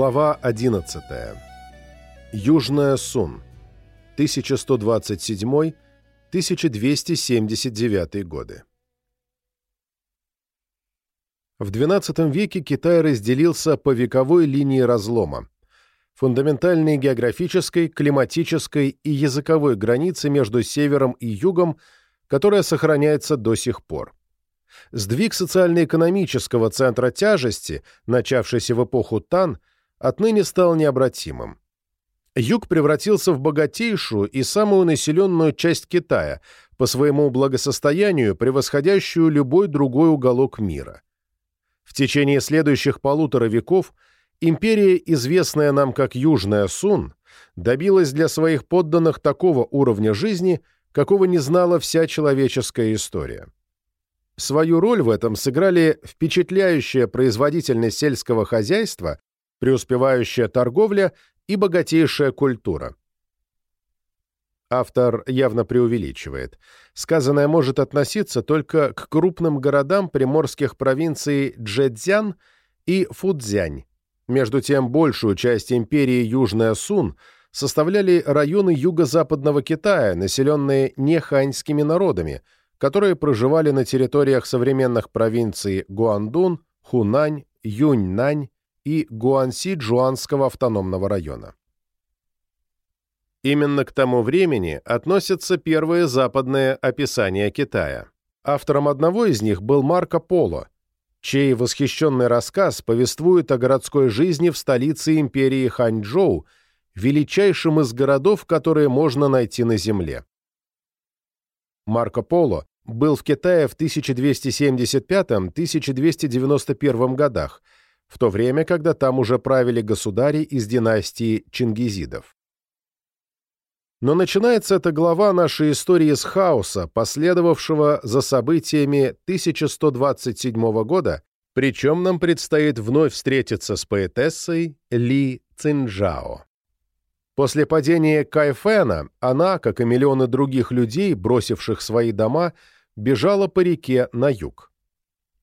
Глава 11. Южная Сун. 1127-1279 годы. В XII веке Китай разделился по вековой линии разлома. Фундаментальной географической, климатической и языковой границы между севером и югом, которая сохраняется до сих пор. Сдвиг социально-экономического центра тяжести, начавшийся в эпоху Тан, отныне стал необратимым. Юг превратился в богатейшую и самую населенную часть Китая, по своему благосостоянию превосходящую любой другой уголок мира. В течение следующих полутора веков империя, известная нам как Южная Сун, добилась для своих подданных такого уровня жизни, какого не знала вся человеческая история. Свою роль в этом сыграли впечатляющая производительность сельского хозяйства преуспевающая торговля и богатейшая культура. Автор явно преувеличивает. Сказанное может относиться только к крупным городам приморских провинций Джэцзян и Фудзянь. Между тем, большую часть империи Южная Сун составляли районы юго-западного Китая, населенные неханьскими народами, которые проживали на территориях современных провинций Гуандун, Хунань, Юньнань и Гуанси-Джуанского автономного района. Именно к тому времени относятся первые западные описания Китая. Автором одного из них был Марко Поло, чей восхищенный рассказ повествует о городской жизни в столице империи Ханчжоу, величайшем из городов, которые можно найти на Земле. Марко Поло был в Китае в 1275-1291 годах, в то время, когда там уже правили государи из династии Чингизидов. Но начинается эта глава нашей истории с хаоса, последовавшего за событиями 1127 года, причем нам предстоит вновь встретиться с поэтессой Ли Цинжао. После падения Кайфена она, как и миллионы других людей, бросивших свои дома, бежала по реке на юг.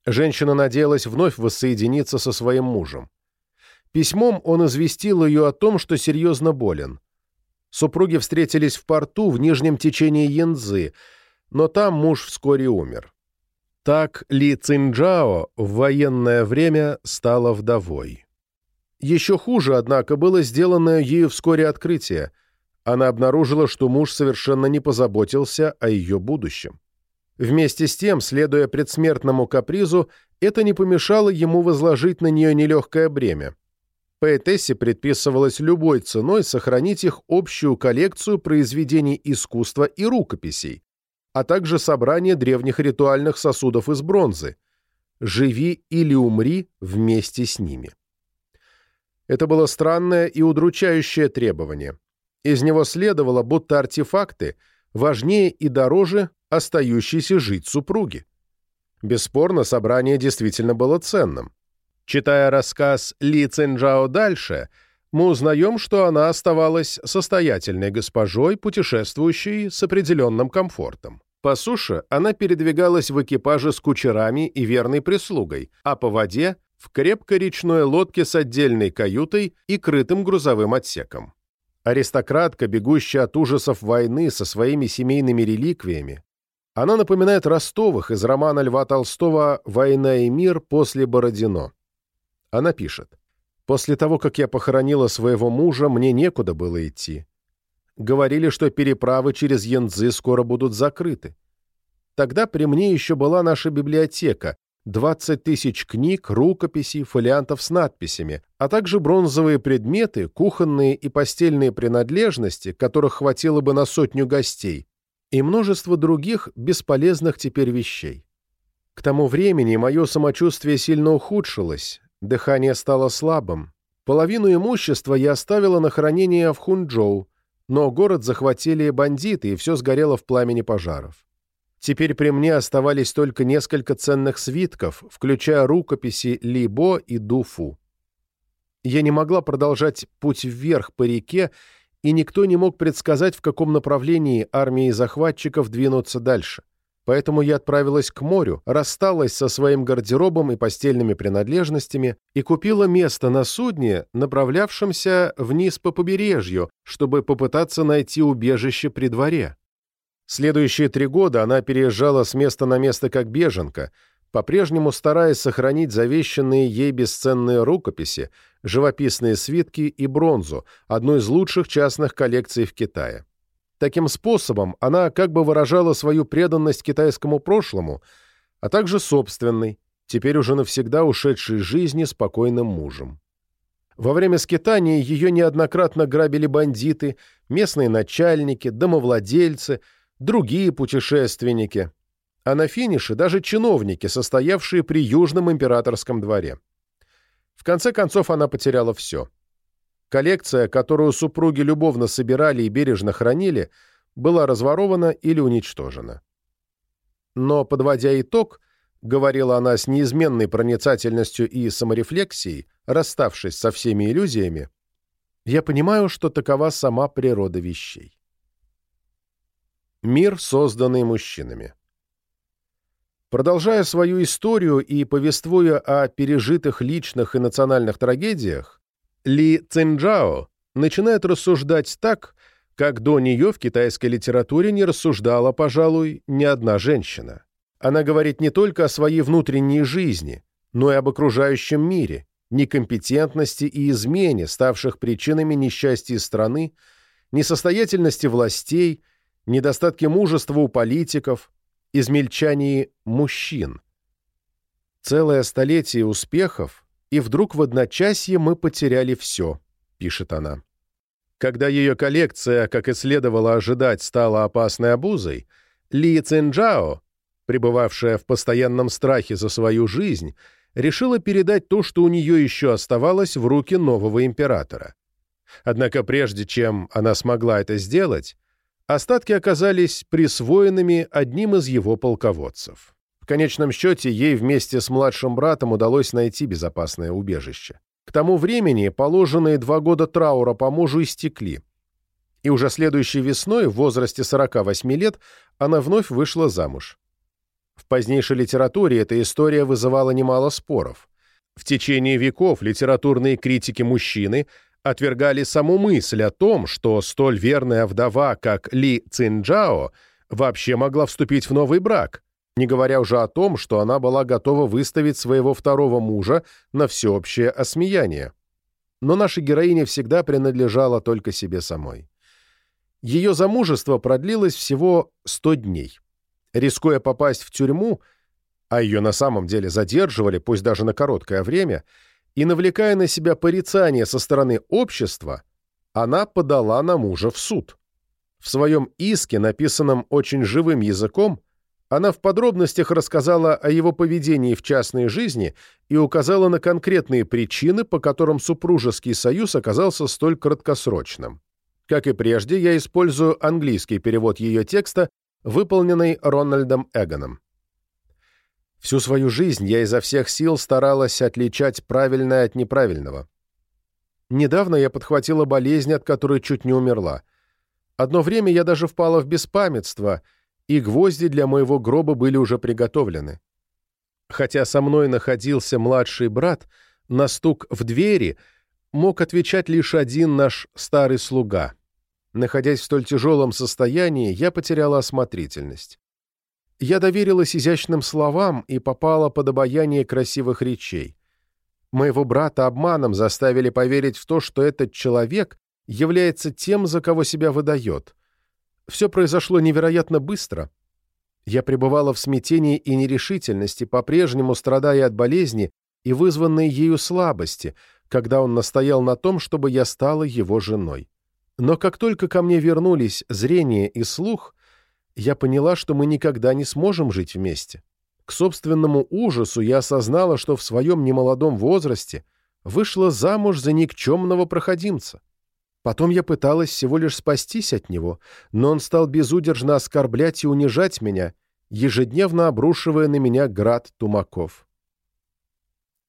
Женщина надеялась вновь воссоединиться со своим мужем. Письмом он известил ее о том, что серьезно болен. Супруги встретились в порту в нижнем течении Янзы, но там муж вскоре умер. Так Ли Цинджао в военное время стала вдовой. Еще хуже, однако, было сделанное ею вскоре открытие. Она обнаружила, что муж совершенно не позаботился о ее будущем. Вместе с тем, следуя предсмертному капризу, это не помешало ему возложить на нее нелегкое бремя. Поэтессе предписывалось любой ценой сохранить их общую коллекцию произведений искусства и рукописей, а также собрание древних ритуальных сосудов из бронзы. «Живи или умри вместе с ними». Это было странное и удручающее требование. Из него следовало, будто артефакты важнее и дороже остающейся жить супруги. Бесспорно, собрание действительно было ценным. Читая рассказ Ли Цинджао дальше, мы узнаем, что она оставалась состоятельной госпожой, путешествующей с определенным комфортом. По суше она передвигалась в экипаже с кучерами и верной прислугой, а по воде — в крепкой речной лодке с отдельной каютой и крытым грузовым отсеком. Аристократка, бегущая от ужасов войны со своими семейными реликвиями, она напоминает Ростовых из романа Льва Толстого «Война и мир» после Бородино. Она пишет. «После того, как я похоронила своего мужа, мне некуда было идти. Говорили, что переправы через Янцзы скоро будут закрыты. Тогда при мне еще была наша библиотека, 20 тысяч книг, рукописей, фолиантов с надписями, а также бронзовые предметы, кухонные и постельные принадлежности, которых хватило бы на сотню гостей, и множество других бесполезных теперь вещей. К тому времени мое самочувствие сильно ухудшилось, дыхание стало слабым. Половину имущества я оставила на хранение в Хунчжоу, но город захватили бандиты, и все сгорело в пламени пожаров. Теперь при мне оставались только несколько ценных свитков, включая рукописи Либо и Дуфу. Я не могла продолжать путь вверх по реке и никто не мог предсказать, в каком направлении армии захватчиков двинутся дальше. поэтому я отправилась к морю, рассталась со своим гардеробом и постельными принадлежностями и купила место на судне, направлявшемся вниз по побережью, чтобы попытаться найти убежище при дворе. Следующие три года она переезжала с места на место как беженка, по-прежнему стараясь сохранить завещанные ей бесценные рукописи, живописные свитки и бронзу, одну из лучших частных коллекций в Китае. Таким способом она как бы выражала свою преданность китайскому прошлому, а также собственной, теперь уже навсегда ушедшей из жизни спокойным мужем. Во время скитания ее неоднократно грабили бандиты, местные начальники, домовладельцы – другие путешественники, а на финише даже чиновники, состоявшие при Южном императорском дворе. В конце концов она потеряла все. Коллекция, которую супруги любовно собирали и бережно хранили, была разворована или уничтожена. Но, подводя итог, говорила она с неизменной проницательностью и саморефлексией, расставшись со всеми иллюзиями, я понимаю, что такова сама природа вещей. Мир, созданный мужчинами. Продолжая свою историю и повествуя о пережитых личных и национальных трагедиях, Ли Цинджао начинает рассуждать так, как до нее в китайской литературе не рассуждала, пожалуй, ни одна женщина. Она говорит не только о своей внутренней жизни, но и об окружающем мире, некомпетентности и измене, ставших причинами несчастья страны, несостоятельности властей – недостатки мужества у политиков, измельчании мужчин. Целое столетие успехов, и вдруг в одночасье мы потеряли все, пишет она. Когда ее коллекция, как и следовало ожидать, стала опасной обузой, Ли Цинджао, пребывавшая в постоянном страхе за свою жизнь, решила передать то, что у нее еще оставалось, в руки нового императора. Однако прежде чем она смогла это сделать, Остатки оказались присвоенными одним из его полководцев. В конечном счете, ей вместе с младшим братом удалось найти безопасное убежище. К тому времени положенные два года траура по мужу истекли, и уже следующей весной, в возрасте 48 лет, она вновь вышла замуж. В позднейшей литературе эта история вызывала немало споров. В течение веков литературные критики-мужчины – отвергали саму мысль о том, что столь верная вдова, как Ли Цинджао, вообще могла вступить в новый брак, не говоря уже о том, что она была готова выставить своего второго мужа на всеобщее осмеяние. Но наша героиня всегда принадлежала только себе самой. Ее замужество продлилось всего 100 дней. Рискуя попасть в тюрьму, а ее на самом деле задерживали, пусть даже на короткое время, и навлекая на себя порицание со стороны общества, она подала на мужа в суд. В своем иске, написанном очень живым языком, она в подробностях рассказала о его поведении в частной жизни и указала на конкретные причины, по которым супружеский союз оказался столь краткосрочным. Как и прежде, я использую английский перевод ее текста, выполненный Рональдом Эгоном. Всю свою жизнь я изо всех сил старалась отличать правильное от неправильного. Недавно я подхватила болезнь, от которой чуть не умерла. Одно время я даже впала в беспамятство, и гвозди для моего гроба были уже приготовлены. Хотя со мной находился младший брат, на стук в двери мог отвечать лишь один наш старый слуга. Находясь в столь тяжелом состоянии, я потеряла осмотрительность. Я доверилась изящным словам и попала под обаяние красивых речей. Моего брата обманом заставили поверить в то, что этот человек является тем, за кого себя выдает. Все произошло невероятно быстро. Я пребывала в смятении и нерешительности, по-прежнему страдая от болезни и вызванной ею слабости, когда он настоял на том, чтобы я стала его женой. Но как только ко мне вернулись зрение и слух, я поняла, что мы никогда не сможем жить вместе. К собственному ужасу я осознала, что в своем немолодом возрасте вышла замуж за никчемного проходимца. Потом я пыталась всего лишь спастись от него, но он стал безудержно оскорблять и унижать меня, ежедневно обрушивая на меня град тумаков.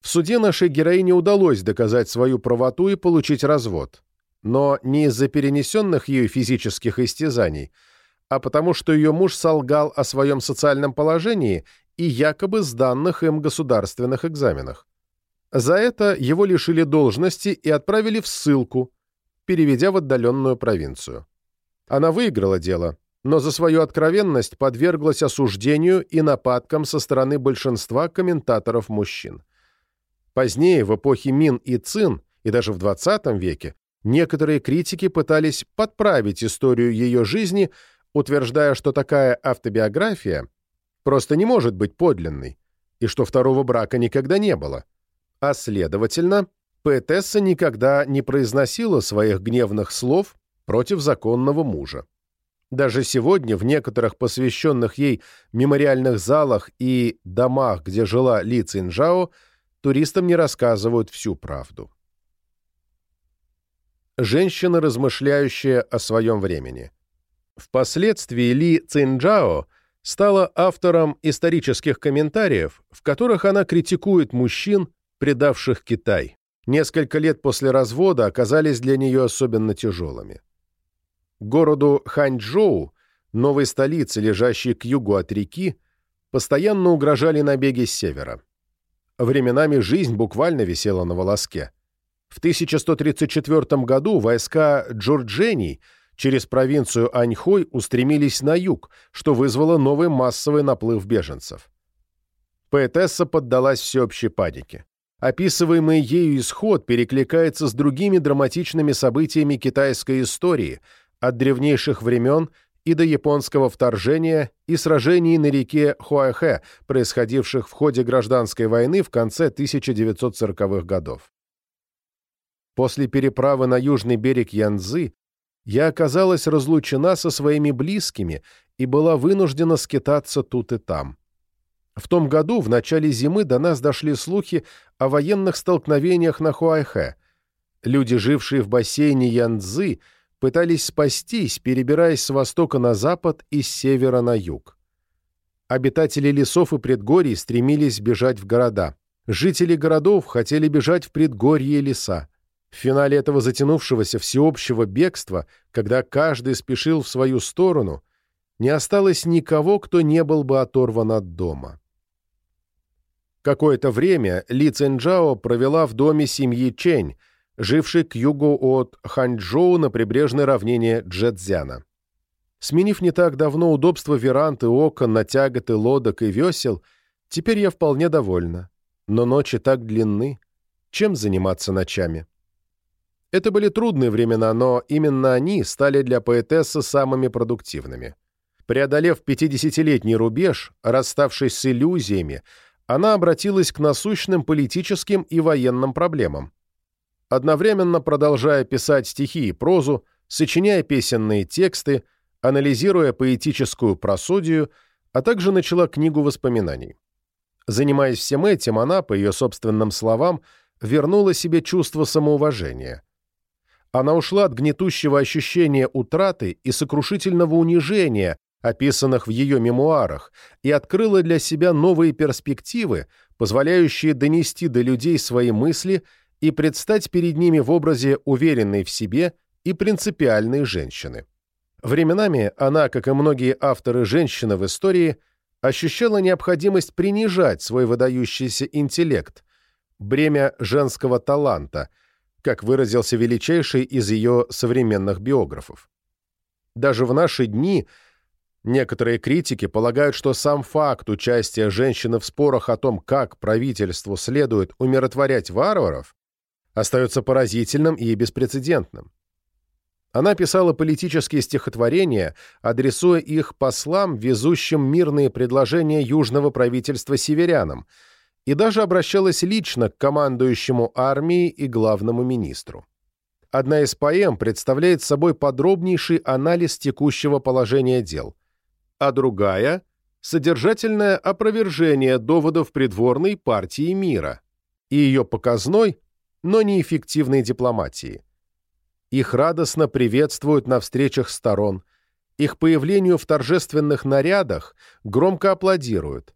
В суде нашей героине удалось доказать свою правоту и получить развод. Но не из-за перенесенных ею физических истязаний – а потому что ее муж солгал о своем социальном положении и якобы сданных им государственных экзаменах. За это его лишили должности и отправили в ссылку, переведя в отдаленную провинцию. Она выиграла дело, но за свою откровенность подверглась осуждению и нападкам со стороны большинства комментаторов-мужчин. Позднее, в эпохе Мин и Цин, и даже в XX веке, некоторые критики пытались подправить историю ее жизни, утверждая, что такая автобиография просто не может быть подлинной, и что второго брака никогда не было. А следовательно, поэтесса никогда не произносила своих гневных слов против законного мужа. Даже сегодня в некоторых посвященных ей мемориальных залах и домах, где жила Ли Цинжао, туристам не рассказывают всю правду. Женщина, размышляющая о своем времени. Впоследствии Ли Цинжао стала автором исторических комментариев, в которых она критикует мужчин, предавших Китай. Несколько лет после развода оказались для нее особенно тяжелыми. Городу Ханчжоу, новой столице, лежащей к югу от реки, постоянно угрожали набеги с севера. Временами жизнь буквально висела на волоске. В 1134 году войска Джорджений через провинцию Аньхой устремились на юг, что вызвало новый массовый наплыв беженцев. Поэтесса поддалась всеобщей панике. Описываемый ею исход перекликается с другими драматичными событиями китайской истории от древнейших времен и до японского вторжения и сражений на реке Хуайхэ, происходивших в ходе гражданской войны в конце 1940-х годов. После переправы на южный берег Янцзы я оказалась разлучена со своими близкими и была вынуждена скитаться тут и там. В том году, в начале зимы, до нас дошли слухи о военных столкновениях на Хуайхэ. Люди, жившие в бассейне Янцзы, пытались спастись, перебираясь с востока на запад и с севера на юг. Обитатели лесов и предгорий стремились бежать в города. Жители городов хотели бежать в предгорье леса. В финале этого затянувшегося всеобщего бегства, когда каждый спешил в свою сторону, не осталось никого, кто не был бы оторван от дома. Какое-то время Ли Цинджао провела в доме семьи Чень, живший к югу от Ханчжоу на прибрежной равнине Джэцзяна. Сменив не так давно удобство веранд окон на тяготы лодок и весел, теперь я вполне довольна. Но ночи так длинны. Чем заниматься ночами? Это были трудные времена, но именно они стали для поэтессы самыми продуктивными. Преодолев 50-летний рубеж, расставшись с иллюзиями, она обратилась к насущным политическим и военным проблемам одновременно продолжая писать стихи и прозу, сочиняя песенные тексты, анализируя поэтическую просодию, а также начала книгу воспоминаний. Занимаясь всем этим, она, по ее собственным словам, вернула себе чувство самоуважения. Она ушла от гнетущего ощущения утраты и сокрушительного унижения, описанных в ее мемуарах, и открыла для себя новые перспективы, позволяющие донести до людей свои мысли и предстать перед ними в образе уверенной в себе и принципиальной женщины. Временами она, как и многие авторы женщины в истории, ощущала необходимость принижать свой выдающийся интеллект, бремя женского таланта, как выразился величайший из ее современных биографов. Даже в наши дни некоторые критики полагают, что сам факт участия женщины в спорах о том, как правительству следует умиротворять варваров, остается поразительным и беспрецедентным. Она писала политические стихотворения, адресуя их послам, везущим мирные предложения южного правительства северянам, и даже обращалась лично к командующему армией и главному министру. Одна из поэм представляет собой подробнейший анализ текущего положения дел, а другая — содержательное опровержение доводов придворной партии мира, и ее показной но неэффективной дипломатии. Их радостно приветствуют на встречах сторон, их появлению в торжественных нарядах громко аплодируют.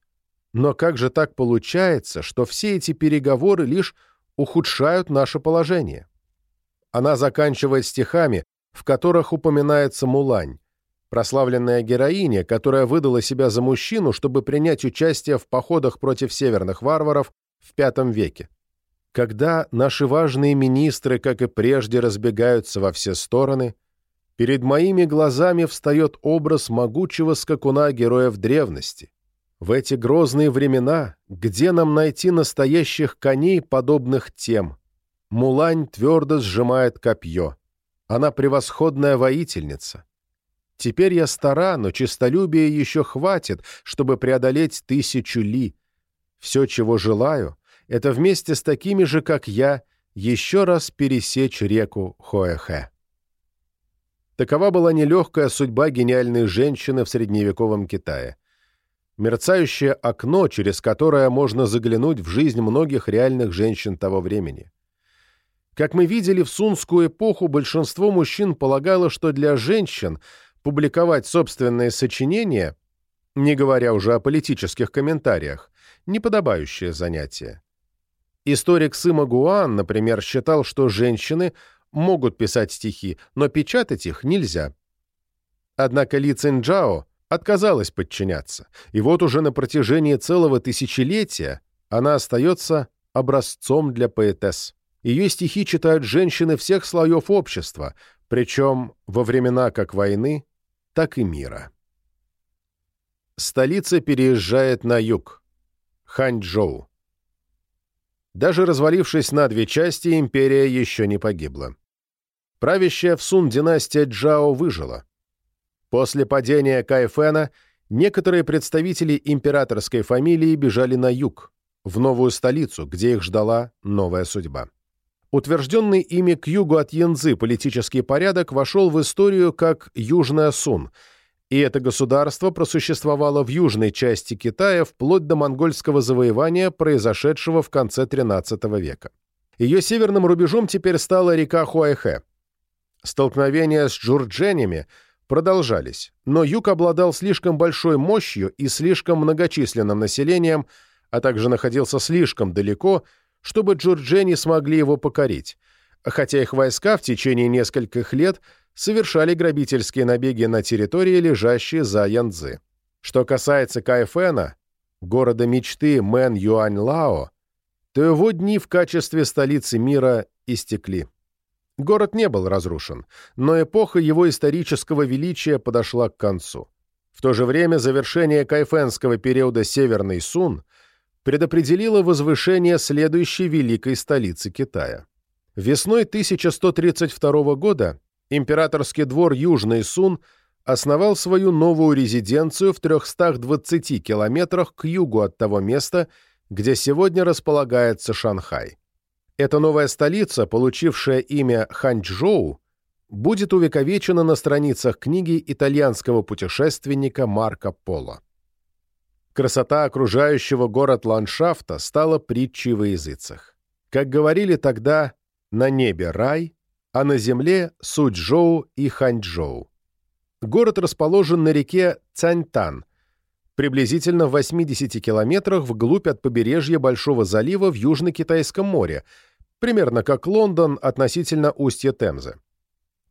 Но как же так получается, что все эти переговоры лишь ухудшают наше положение? Она заканчивает стихами, в которых упоминается Мулань, прославленная героиня, которая выдала себя за мужчину, чтобы принять участие в походах против северных варваров в V веке. Когда наши важные министры, как и прежде, разбегаются во все стороны, перед моими глазами встает образ могучего скакуна героев древности. В эти грозные времена, где нам найти настоящих коней, подобных тем? Мулань твердо сжимает копье. Она превосходная воительница. Теперь я стара, но честолюбия еще хватит, чтобы преодолеть тысячу ли. Все, чего желаю, это вместе с такими же, как я, еще раз пересечь реку Хоэхэ. Такова была нелегкая судьба гениальной женщины в средневековом Китае. Мерцающее окно, через которое можно заглянуть в жизнь многих реальных женщин того времени. Как мы видели в сунскую эпоху, большинство мужчин полагало, что для женщин публиковать собственные сочинения, не говоря уже о политических комментариях, неподобающее занятие. Историк Сыма Гуан, например, считал, что женщины могут писать стихи, но печатать их нельзя. Однако Ли Цинджао отказалась подчиняться, и вот уже на протяжении целого тысячелетия она остается образцом для поэтесс. Ее стихи читают женщины всех слоев общества, причем во времена как войны, так и мира. Столица переезжает на юг. Ханчжоу. Даже развалившись на две части, империя еще не погибла. Правящая в Сун династия Джао выжила. После падения Кайфена некоторые представители императорской фамилии бежали на юг, в новую столицу, где их ждала новая судьба. Утвержденный ими к югу от Янзы политический порядок вошел в историю как Южная Сун, и это государство просуществовало в южной части Китая вплоть до монгольского завоевания, произошедшего в конце XIII века. Ее северным рубежом теперь стала река Хуайхэ. Столкновения с джурдженями продолжались, но юг обладал слишком большой мощью и слишком многочисленным населением, а также находился слишком далеко, чтобы джурджени смогли его покорить, хотя их войска в течение нескольких лет совершали грабительские набеги на территории, лежащие за Янцзы. Что касается Кайфена, города мечты Мэн Юань Лао, то его дни в качестве столицы мира истекли. Город не был разрушен, но эпоха его исторического величия подошла к концу. В то же время завершение кайфенского периода Северный Сун предопределило возвышение следующей великой столицы Китая. Весной 1132 года императорский двор Южный Сун основал свою новую резиденцию в 320 километрах к югу от того места, где сегодня располагается Шанхай. Эта новая столица, получившая имя Ханчжоу, будет увековечена на страницах книги итальянского путешественника Марко Поло. Красота окружающего город ландшафта стала притчей во языцах. Как говорили тогда, на небе рай, а на земле Суджоу и Ханчжоу. Город расположен на реке Цаньтан, приблизительно в 80 километрах вглубь от побережья Большого залива в Южно-Китайском море, примерно как Лондон относительно устья Темзы.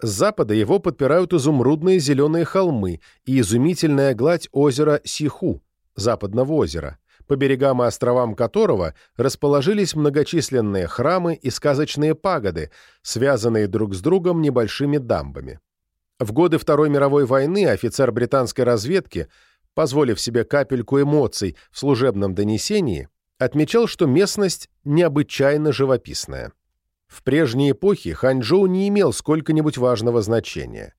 С запада его подпирают изумрудные зеленые холмы и изумительная гладь озера Сиху, западного озера, по берегам и островам которого расположились многочисленные храмы и сказочные пагоды, связанные друг с другом небольшими дамбами. В годы Второй мировой войны офицер британской разведки – позволив себе капельку эмоций в служебном донесении, отмечал, что местность необычайно живописная. В прежней эпохе Ханчжоу не имел сколько-нибудь важного значения.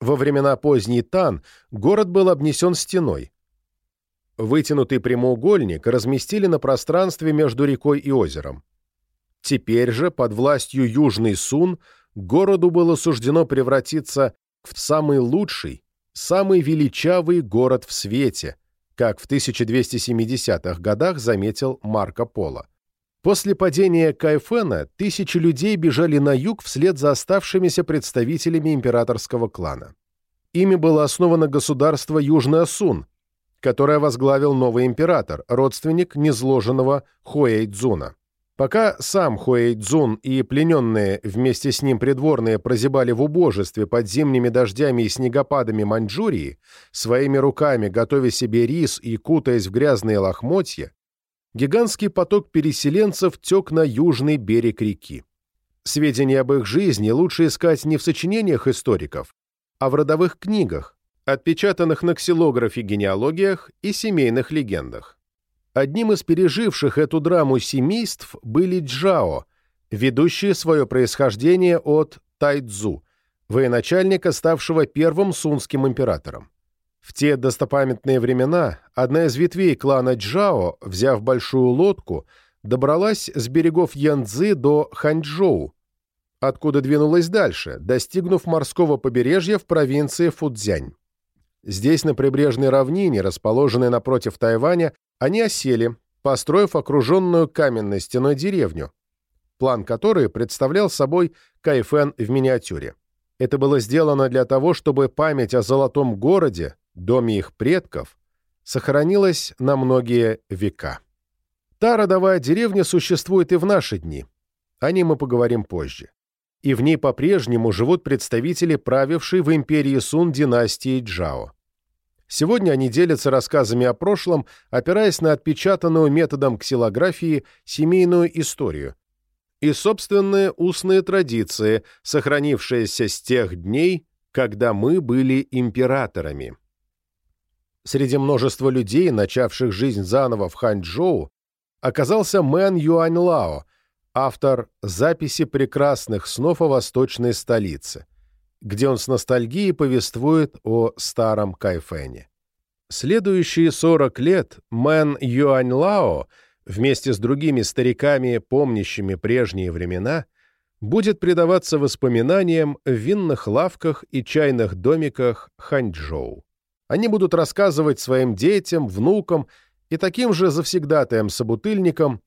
Во времена поздней Тан город был обнесен стеной. Вытянутый прямоугольник разместили на пространстве между рекой и озером. Теперь же, под властью Южный Сун, городу было суждено превратиться в самый лучший самый величавый город в свете, как в 1270-х годах заметил Марко Поло. После падения Кайфена тысячи людей бежали на юг вслед за оставшимися представителями императорского клана. Ими было основано государство Южный Асун, которое возглавил новый император, родственник незложенного Хуэйдзуна. Пока сам Хуэйдзун и плененные вместе с ним придворные прозябали в убожестве под зимними дождями и снегопадами Маньчжурии, своими руками готовя себе рис и кутаясь в грязные лохмотья, гигантский поток переселенцев тек на южный берег реки. Сведения об их жизни лучше искать не в сочинениях историков, а в родовых книгах, отпечатанных на ксилографе генеалогиях и семейных легендах. Одним из переживших эту драму семейств были Джао, ведущие свое происхождение от Тайцзу, военачальника, ставшего первым сунским императором. В те достопамятные времена одна из ветвей клана Джао, взяв большую лодку, добралась с берегов Янцзы до Ханчжоу, откуда двинулась дальше, достигнув морского побережья в провинции Фудзянь. Здесь, на прибрежной равнине, расположенной напротив Тайваня, они осели, построив окруженную каменной стеной деревню, план которой представлял собой Кайфен в миниатюре. Это было сделано для того, чтобы память о золотом городе, доме их предков, сохранилась на многие века. Та родовая деревня существует и в наши дни. О ней мы поговорим позже. И в ней по-прежнему живут представители правившей в империи Сун династии Джао. Сегодня они делятся рассказами о прошлом, опираясь на отпечатанную методом ксилографии семейную историю и собственные устные традиции, сохранившиеся с тех дней, когда мы были императорами. Среди множества людей, начавших жизнь заново в Ханчжоу, оказался Мэн Юань Лао, автор записи прекрасных снов о восточной столице где он с ностальгией повествует о старом Кайфене. Следующие 40 лет Мэн Юань Лао вместе с другими стариками, помнящими прежние времена, будет предаваться воспоминаниям в винных лавках и чайных домиках Ханчжоу. Они будут рассказывать своим детям, внукам и таким же завсегдатаям-собутыльникам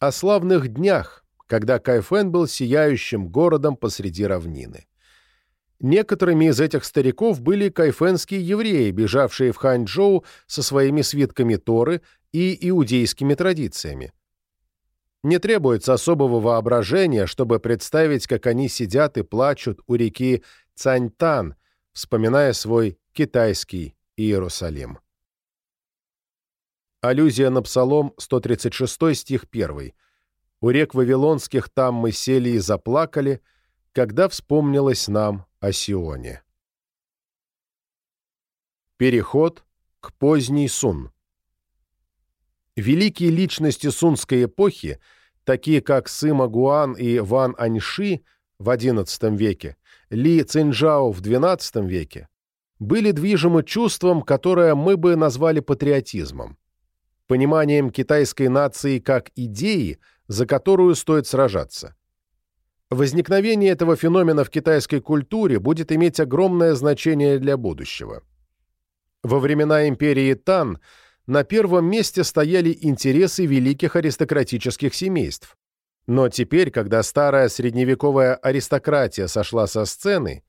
о славных днях, когда Кайфен был сияющим городом посреди равнины. Некоторыми из этих стариков были кайфенские евреи, бежавшие в Ханчжоу со своими свитками Торы и иудейскими традициями. Не требуется особого воображения, чтобы представить, как они сидят и плачут у реки Цаньтан, вспоминая свой китайский Иерусалим. Аллюзия на Псалом 136 стих 1. «У рек Вавилонских там мы сели и заплакали, когда вспомнилось нам о Сионе. Переход к поздней Сун. Великие личности сунской эпохи, такие как Сыма Гуан и Ван Аньши в XI веке, Ли Цинжао в XII веке, были движимы чувством, которое мы бы назвали патриотизмом, пониманием китайской нации как идеи, за которую стоит сражаться. Возникновение этого феномена в китайской культуре будет иметь огромное значение для будущего. Во времена империи Тан на первом месте стояли интересы великих аристократических семейств. Но теперь, когда старая средневековая аристократия сошла со сцены,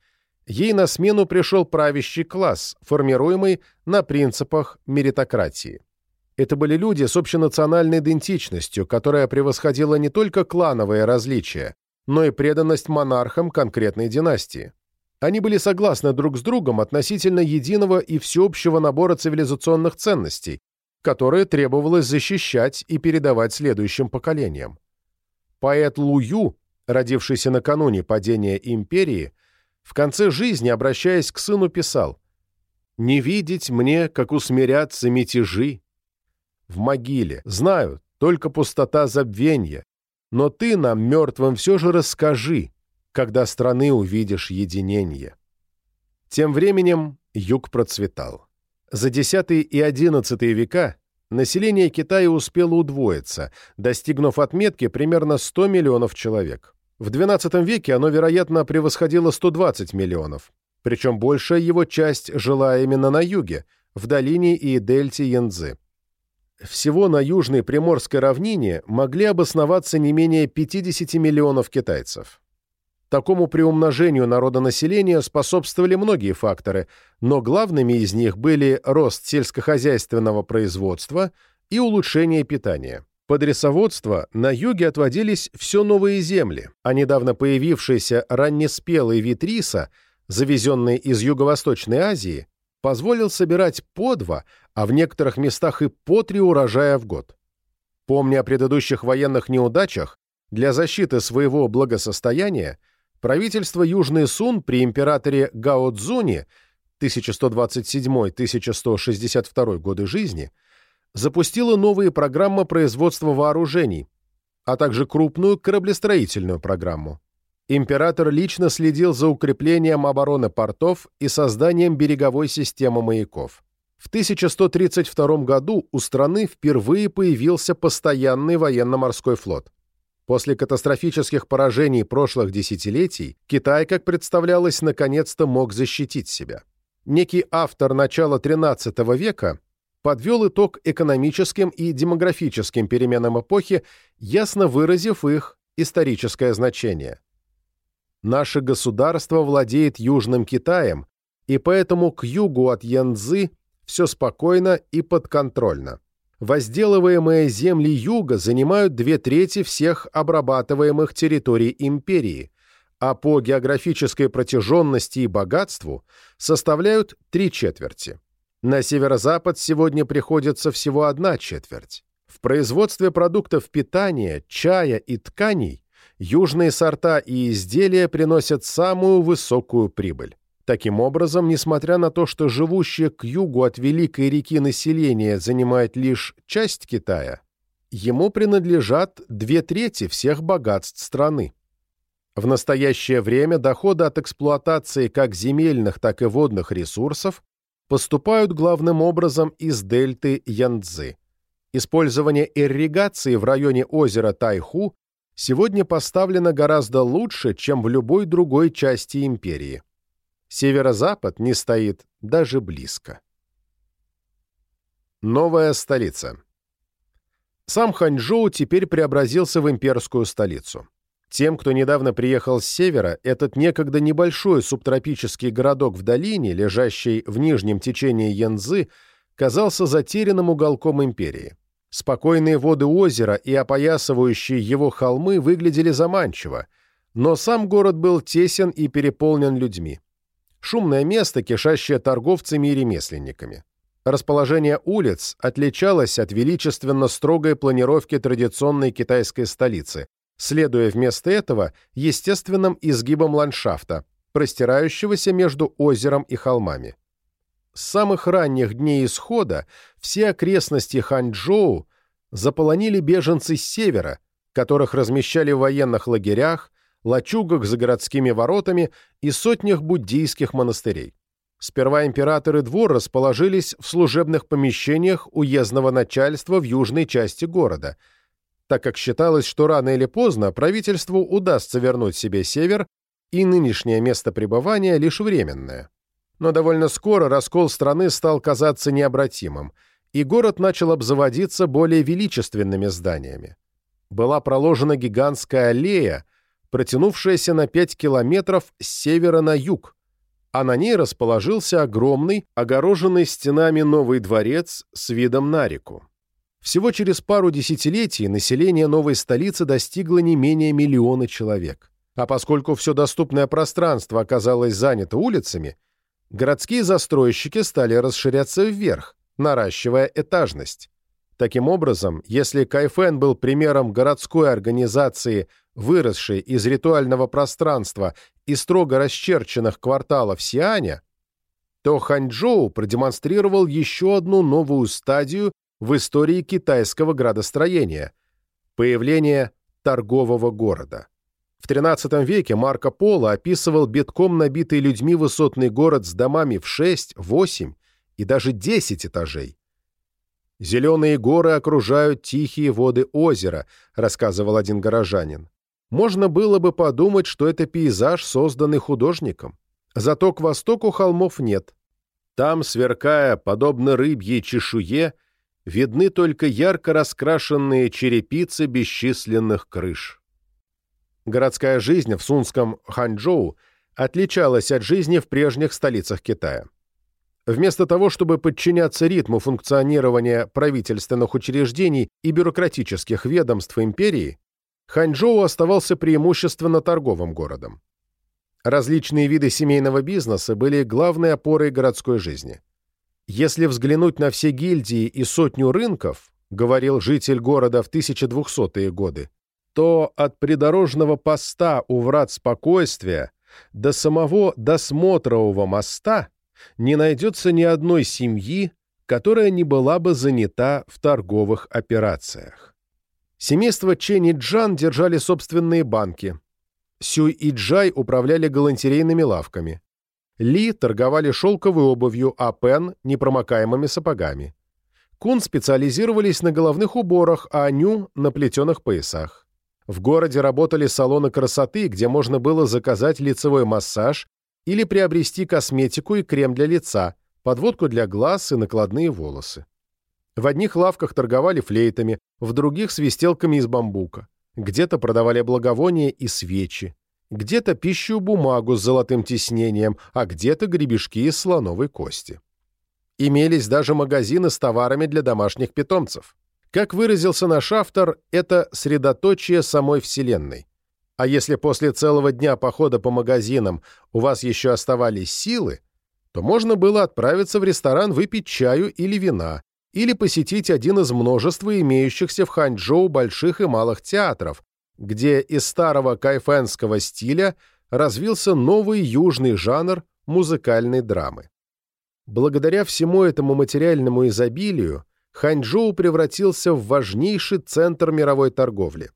ей на смену пришел правящий класс, формируемый на принципах меритократии. Это были люди с общенациональной идентичностью, которая превосходила не только клановые различия, но и преданность монархам конкретной династии. Они были согласны друг с другом относительно единого и всеобщего набора цивилизационных ценностей, которые требовалось защищать и передавать следующим поколениям. Поэт Лу Ю, родившийся накануне падения империи, в конце жизни, обращаясь к сыну, писал «Не видеть мне, как усмирятся мятежи. В могиле, знаю, только пустота забвенья, но ты нам, мертвым, все же расскажи, когда страны увидишь единение». Тем временем юг процветал. За X и XI века население Китая успело удвоиться, достигнув отметки примерно 100 миллионов человек. В XII веке оно, вероятно, превосходило 120 миллионов, причем большая его часть жила именно на юге, в долине и дельте Янцзы всего на Южной Приморской равнине могли обосноваться не менее 50 миллионов китайцев. Такому приумножению народонаселения способствовали многие факторы, но главными из них были рост сельскохозяйственного производства и улучшение питания. Под рисоводство на юге отводились все новые земли, а недавно появившийся раннеспелый вид риса, завезенный из Юго-Восточной Азии, позволил собирать по два, а в некоторых местах и по три урожая в год. Помня о предыдущих военных неудачах, для защиты своего благосостояния правительство Южный Сун при императоре Гао Цзуни 1127-1162 годы жизни запустило новые программы производства вооружений, а также крупную кораблестроительную программу. Император лично следил за укреплением обороны портов и созданием береговой системы маяков. В 1132 году у страны впервые появился постоянный военно-морской флот. После катастрофических поражений прошлых десятилетий Китай, как представлялось, наконец-то мог защитить себя. Некий автор начала XIII века подвел итог экономическим и демографическим переменам эпохи, ясно выразив их историческое значение. Наше государство владеет Южным Китаем, и поэтому к югу от Янцзы все спокойно и подконтрольно. Возделываемые земли юга занимают две трети всех обрабатываемых территорий империи, а по географической протяженности и богатству составляют три четверти. На северо-запад сегодня приходится всего одна четверть. В производстве продуктов питания, чая и тканей южные сорта и изделия приносят самую высокую прибыль. Таким образом, несмотря на то, что живущее к югу от Великой реки население занимает лишь часть Китая, ему принадлежат две трети всех богатств страны. В настоящее время доходы от эксплуатации как земельных, так и водных ресурсов поступают главным образом из дельты Янцзы. Использование ирригации в районе озера Тайху сегодня поставлено гораздо лучше, чем в любой другой части империи. Северо-запад не стоит даже близко. Новая столица. Сам Ханчжоу теперь преобразился в имперскую столицу. Тем, кто недавно приехал с севера, этот некогда небольшой субтропический городок в долине, лежащий в нижнем течении Янзы, казался затерянным уголком империи. Спокойные воды озера и опоясывающие его холмы выглядели заманчиво, но сам город был тесен и переполнен людьми. Шумное место, кишащее торговцами и ремесленниками. Расположение улиц отличалось от величественно строгой планировки традиционной китайской столицы, следуя вместо этого естественным изгибам ландшафта, простирающегося между озером и холмами. С самых ранних дней исхода все окрестности Ханчжоу заполонили беженцы с севера, которых размещали в военных лагерях, лачугах за городскими воротами и сотнях буддийских монастырей. Сперва император и двор расположились в служебных помещениях уездного начальства в южной части города, так как считалось, что рано или поздно правительству удастся вернуть себе север, и нынешнее место пребывания лишь временное. Но довольно скоро раскол страны стал казаться необратимым, и город начал обзаводиться более величественными зданиями. Была проложена гигантская аллея, протянувшаяся на 5 километров с севера на юг, а на ней расположился огромный, огороженный стенами новый дворец с видом на реку. Всего через пару десятилетий население новой столицы достигло не менее миллиона человек. А поскольку все доступное пространство оказалось занято улицами, городские застройщики стали расширяться вверх, наращивая этажность. Таким образом, если Кайфен был примером городской организации, выросшей из ритуального пространства и строго расчерченных кварталов Сианя, то Ханчжоу продемонстрировал еще одну новую стадию в истории китайского градостроения – появление торгового города. В XIII веке Марко Поло описывал битком набитый людьми высотный город с домами в 6, 8 и даже 10 этажей. «Зеленые горы окружают тихие воды озера», — рассказывал один горожанин. Можно было бы подумать, что это пейзаж, созданный художником. Зато к востоку холмов нет. Там, сверкая, подобно рыбьей чешуе, видны только ярко раскрашенные черепицы бесчисленных крыш. Городская жизнь в сунском Ханчжоу отличалась от жизни в прежних столицах Китая. Вместо того, чтобы подчиняться ритму функционирования правительственных учреждений и бюрократических ведомств империи, Ханчжоу оставался преимущественно торговым городом. Различные виды семейного бизнеса были главной опорой городской жизни. Если взглянуть на все гильдии и сотню рынков, говорил житель города в 1200-е годы, то от придорожного поста у врат спокойствия до самого досмотрового моста не найдется ни одной семьи, которая не была бы занята в торговых операциях. Семейство Чен и Джан держали собственные банки. Сюй и Джай управляли галантерейными лавками. Ли торговали шелковой обувью, а Пен – непромокаемыми сапогами. Кун специализировались на головных уборах, а Ню – на плетеных поясах. В городе работали салоны красоты, где можно было заказать лицевой массаж или приобрести косметику и крем для лица, подводку для глаз и накладные волосы. В одних лавках торговали флейтами, в других — свистелками из бамбука. Где-то продавали благовония и свечи, где-то пищу бумагу с золотым тиснением, а где-то гребешки из слоновой кости. Имелись даже магазины с товарами для домашних питомцев. Как выразился наш автор, это средоточие самой Вселенной. А если после целого дня похода по магазинам у вас еще оставались силы, то можно было отправиться в ресторан выпить чаю или вина, или посетить один из множества имеющихся в Ханчжоу больших и малых театров, где из старого кайфенского стиля развился новый южный жанр музыкальной драмы. Благодаря всему этому материальному изобилию Ханчжоу превратился в важнейший центр мировой торговли.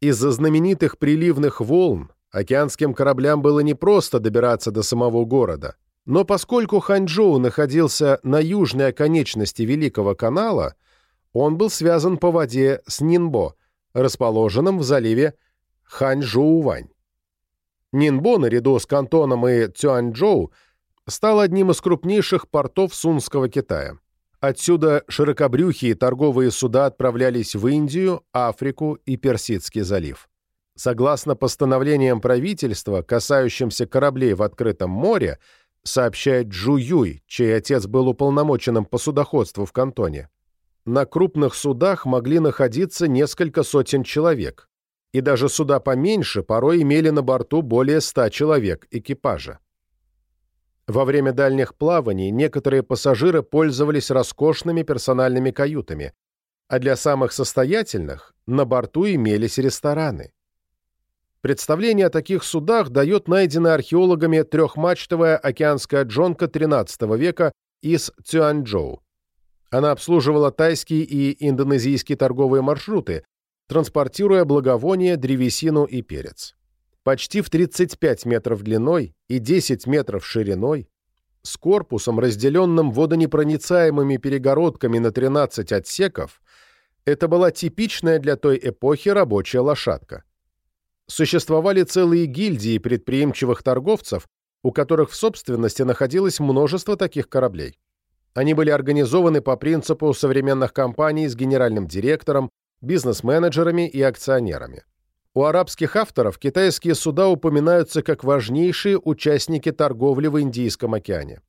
Из-за знаменитых приливных волн океанским кораблям было непросто добираться до самого города. Но поскольку Ханчжоу находился на южной оконечности Великого канала, он был связан по воде с Нинбо, расположенным в заливе Ханчжоувань. Нинбо, наряду с Кантоном и Цюаньчжоу, стал одним из крупнейших портов Сунского Китая. Отсюда широкобрюхие торговые суда отправлялись в Индию, Африку и Персидский залив. Согласно постановлениям правительства, касающимся кораблей в открытом море, сообщает Джу Юй, чей отец был уполномоченным по судоходству в Кантоне, на крупных судах могли находиться несколько сотен человек, и даже суда поменьше порой имели на борту более ста человек экипажа. Во время дальних плаваний некоторые пассажиры пользовались роскошными персональными каютами, а для самых состоятельных на борту имелись рестораны. Представление о таких судах дает найденная археологами трехмачтовая океанская джонка XIII века из Цюаньчжоу. Она обслуживала тайские и индонезийские торговые маршруты, транспортируя благовония, древесину и перец почти в 35 метров длиной и 10 метров шириной, с корпусом, разделенным водонепроницаемыми перегородками на 13 отсеков, это была типичная для той эпохи рабочая лошадка. Существовали целые гильдии предприимчивых торговцев, у которых в собственности находилось множество таких кораблей. Они были организованы по принципу современных компаний с генеральным директором, бизнес-менеджерами и акционерами. У арабских авторов китайские суда упоминаются как важнейшие участники торговли в Индийском океане.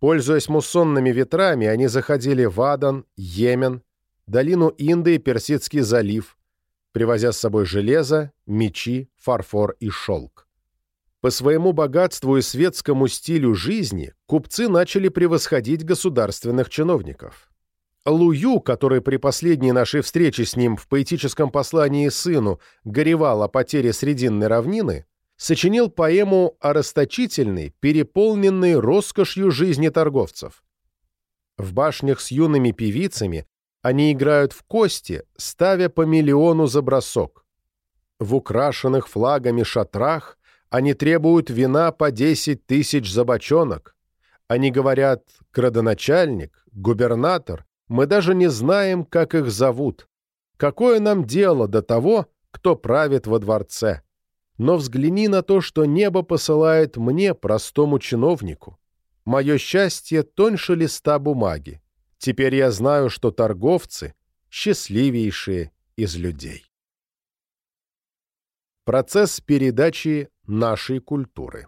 Пользуясь муссонными ветрами, они заходили в Адан, Йемен, долину Инды и Персидский залив, привозя с собой железо, мечи, фарфор и шелк. По своему богатству и светскому стилю жизни купцы начали превосходить государственных чиновников. Лую, который при последней нашей встрече с ним в поэтическом послании сыну горевал о потере Срединной равнины, сочинил поэму о расточительной, переполненной роскошью жизни торговцев. В башнях с юными певицами они играют в кости, ставя по миллиону за бросок. В украшенных флагами шатрах они требуют вина по десять тысяч за бочонок. Они говорят «градоначальник», «губернатор», мы даже не знаем, как их зовут. Какое нам дело до того, кто правит во дворце? Но взгляни на то, что небо посылает мне, простому чиновнику. Мое счастье тоньше листа бумаги. Теперь я знаю, что торговцы — счастливейшие из людей. Процесс передачи нашей культуры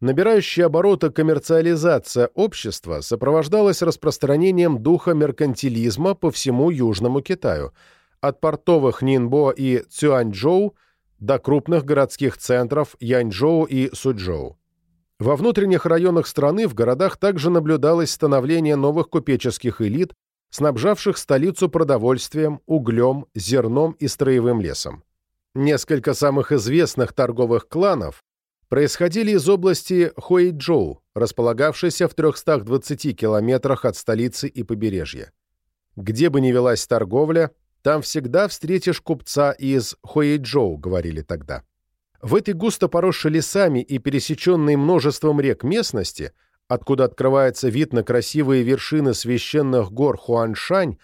Набирающая обороты коммерциализация общества сопровождалась распространением духа меркантилизма по всему Южному Китаю, от портовых Нинбо и Цюаньчжоу до крупных городских центров Яньчжоу и Суджоу. Во внутренних районах страны в городах также наблюдалось становление новых купеческих элит, снабжавших столицу продовольствием, углем, зерном и строевым лесом. Несколько самых известных торговых кланов происходили из области Хуэйчжоу, располагавшейся в 320 километрах от столицы и побережья. Где бы ни велась торговля, там всегда встретишь купца из Хуэйчжоу, говорили тогда. В этой густо поросшей лесами и пересеченной множеством рек местности, откуда открывается вид на красивые вершины священных гор Хуаншань,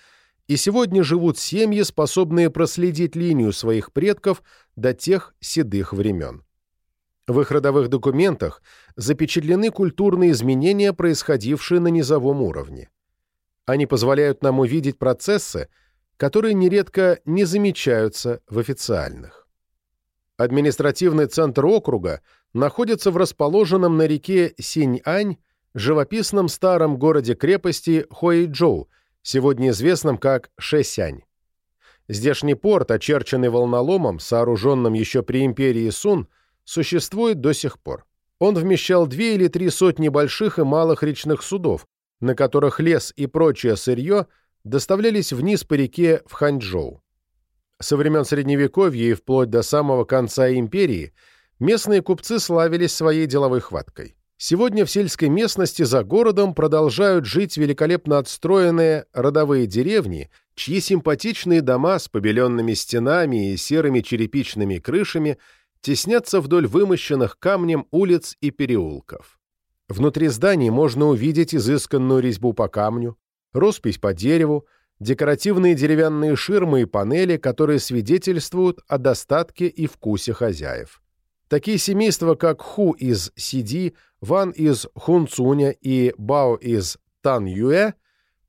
и сегодня живут семьи, способные проследить линию своих предков до тех седых времен. В их родовых документах запечатлены культурные изменения, происходившие на низовом уровне. Они позволяют нам увидеть процессы, которые нередко не замечаются в официальных. Административный центр округа находится в расположенном на реке Синьань живописном старом городе-крепости Хуэйчжоу, сегодня известном как Шэсянь. Здешний порт, очерченный волноломом, сооруженным еще при империи Сун, существует до сих пор. Он вмещал две или три сотни больших и малых речных судов, на которых лес и прочее сырье доставлялись вниз по реке в Ханчжоу. Со времен Средневековья и вплоть до самого конца империи местные купцы славились своей деловой хваткой. Сегодня в сельской местности за городом продолжают жить великолепно отстроенные родовые деревни, чьи симпатичные дома с побеленными стенами и серыми черепичными крышами теснятся вдоль вымощенных камнем улиц и переулков. Внутри зданий можно увидеть изысканную резьбу по камню, роспись по дереву, декоративные деревянные ширмы и панели, которые свидетельствуют о достатке и вкусе хозяев. Такие семейства, как Ху из Сиди, Ван из Хунцуня и Бао из Тан-Юэ,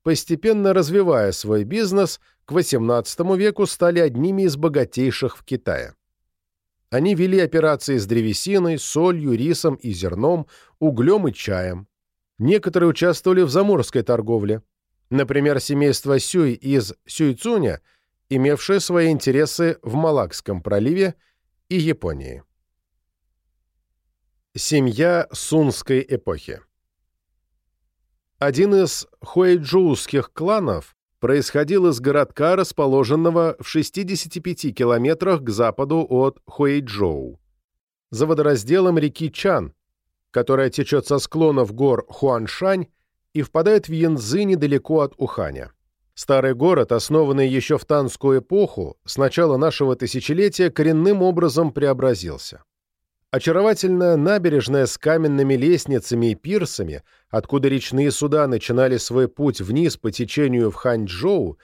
постепенно развивая свой бизнес, к XVIII веку стали одними из богатейших в Китае. Они вели операции с древесиной, солью, рисом и зерном, углем и чаем. Некоторые участвовали в заморской торговле. Например, семейство Сюй из Сюйцуня, имевшее свои интересы в Малакском проливе и Японии. Семья Сунской эпохи Один из хуэйджоуских кланов происходил из городка, расположенного в 65 километрах к западу от Хуэйчжоу, за водоразделом реки Чан, которая течет со склонов гор Хуаншань и впадает в Янцзы недалеко от Уханя. Старый город, основанный еще в Танскую эпоху, с начала нашего тысячелетия коренным образом преобразился. Очаровательная набережная с каменными лестницами и пирсами, откуда речные суда начинали свой путь вниз по течению в Ханчжоу,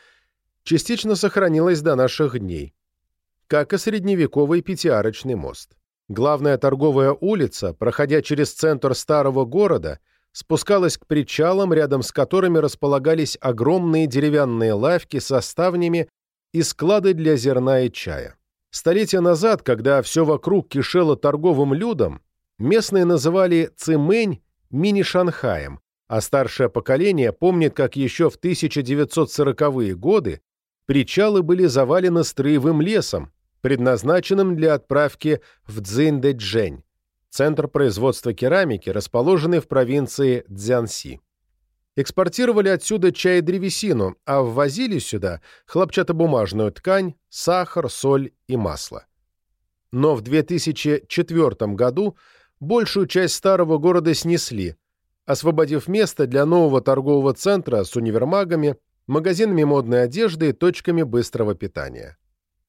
частично сохранилась до наших дней, как и средневековый пятиарочный мост. Главная торговая улица, проходя через центр старого города, спускалась к причалам, рядом с которыми располагались огромные деревянные лавки со ставнями и склады для зерна и чая. Столетия назад, когда все вокруг кишело торговым людом, местные называли Цимэнь мини-Шанхаем, а старшее поколение помнит, как еще в 1940-е годы причалы были завалены строевым лесом, предназначенным для отправки в Цзиньдэчжэнь, центр производства керамики, расположенный в провинции Цзянси. Экспортировали отсюда чай и древесину, а ввозили сюда хлопчатобумажную ткань, сахар, соль и масло. Но в 2004 году большую часть старого города снесли, освободив место для нового торгового центра с универмагами, магазинами модной одежды и точками быстрого питания.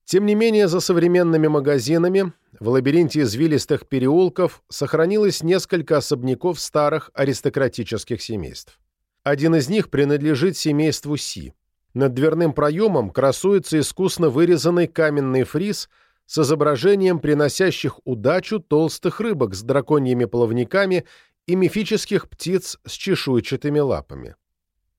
Тем не менее, за современными магазинами в лабиринте извилистых переулков сохранилось несколько особняков старых аристократических семейств. Один из них принадлежит семейству Си. Над дверным проемом красуется искусно вырезанный каменный фриз с изображением приносящих удачу толстых рыбок с драконьими плавниками и мифических птиц с чешуйчатыми лапами.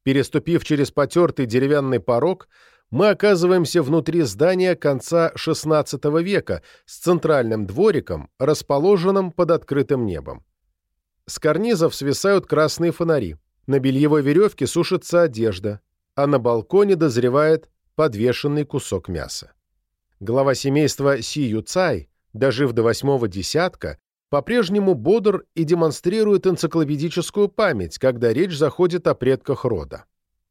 Переступив через потертый деревянный порог, мы оказываемся внутри здания конца XVI века с центральным двориком, расположенным под открытым небом. С карнизов свисают красные фонари. На бельевой веревке сушится одежда, а на балконе дозревает подвешенный кусок мяса. Глава семейства Си Юцай, дожив до восьмого десятка, по-прежнему бодр и демонстрирует энциклопедическую память, когда речь заходит о предках рода.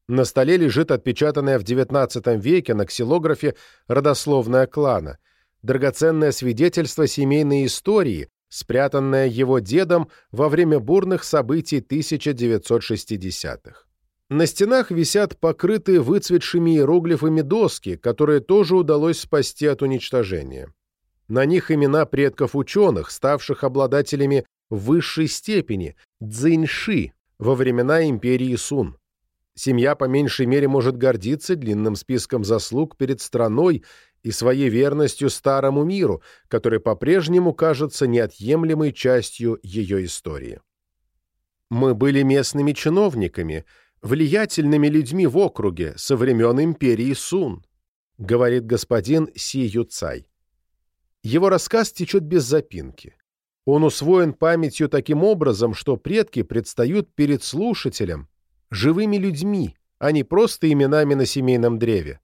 На столе лежит отпечатанная в XIX веке на ксилографе родословная клана, драгоценное свидетельство семейной истории, спрятанное его дедом во время бурных событий 1960-х. На стенах висят покрытые выцветшими иероглифами доски, которые тоже удалось спасти от уничтожения. На них имена предков ученых, ставших обладателями высшей степени, дзиньши, во времена империи Сун. Семья по меньшей мере может гордиться длинным списком заслуг перед страной и своей верностью старому миру, который по-прежнему кажется неотъемлемой частью ее истории. Мы были местными чиновниками, влиятельными людьми в округе со времен империи Сун, говорит господин Си Юцай. Его рассказ течет без запинки. Он усвоен памятью таким образом, что предки предстают перед слушателем живыми людьми, а не просто именами на семейном древе.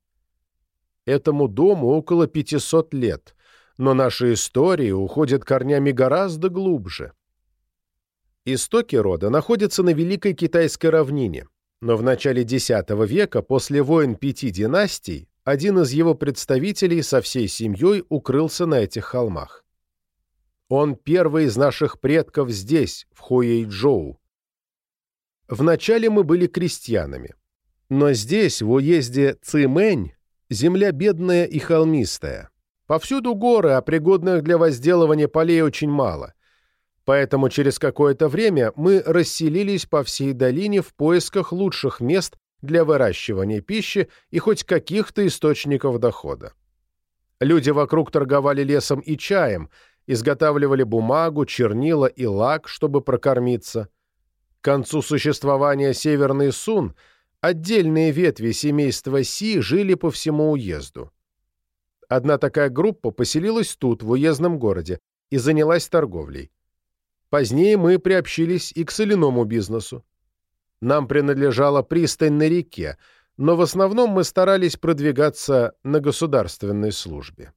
Этому дому около 500 лет, но наша история уходит корнями гораздо глубже. Истоки рода находятся на Великой Китайской равнине, но в начале X века, после войн пяти династий, один из его представителей со всей семьей укрылся на этих холмах. Он первый из наших предков здесь, в Хуэйчжоу. Вначале мы были крестьянами. Но здесь, в уезде Цимэнь, земля бедная и холмистая. Повсюду горы, а пригодных для возделывания полей очень мало. Поэтому через какое-то время мы расселились по всей долине в поисках лучших мест для выращивания пищи и хоть каких-то источников дохода. Люди вокруг торговали лесом и чаем, изготавливали бумагу, чернила и лак, чтобы прокормиться. К концу существования Северный Сун отдельные ветви семейства Си жили по всему уезду. Одна такая группа поселилась тут, в уездном городе, и занялась торговлей. Позднее мы приобщились и к соляному бизнесу. Нам принадлежала пристань на реке, но в основном мы старались продвигаться на государственной службе.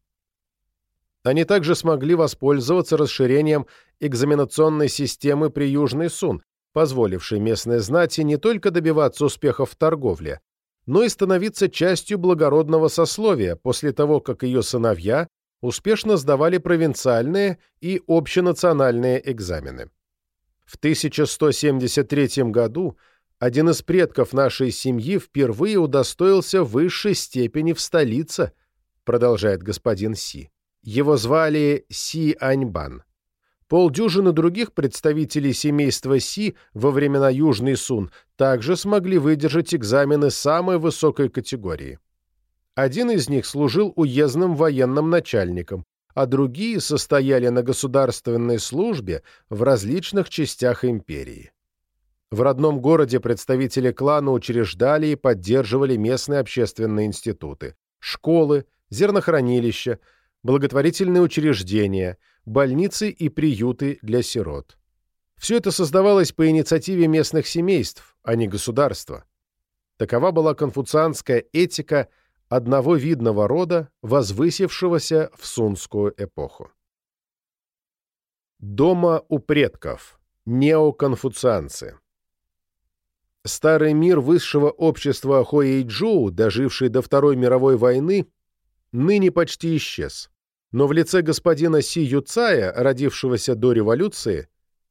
Они также смогли воспользоваться расширением экзаменационной системы при Южный Сун, позволившей местной знати не только добиваться успехов в торговле, но и становиться частью благородного сословия после того, как ее сыновья успешно сдавали провинциальные и общенациональные экзамены. В 1173 году один из предков нашей семьи впервые удостоился высшей степени в столице, продолжает господин Си. Его звали Си Аньбан. Полдюжины других представителей семейства Си во времена Южный Сун также смогли выдержать экзамены самой высокой категории. Один из них служил уездным военным начальником, а другие состояли на государственной службе в различных частях империи. В родном городе представители клана учреждали и поддерживали местные общественные институты, школы, зернохранилища, благотворительные учреждения, больницы и приюты для сирот. Все это создавалось по инициативе местных семейств, а не государства. Такова была конфуцианская этика одного видного рода, возвысившегося в сунскую эпоху. Дома у предков. Неоконфуцианцы. Старый мир высшего общества Хоэйчжоу, доживший до Второй мировой войны, ныне почти исчез. Но в лице господина Си Юцая, родившегося до революции,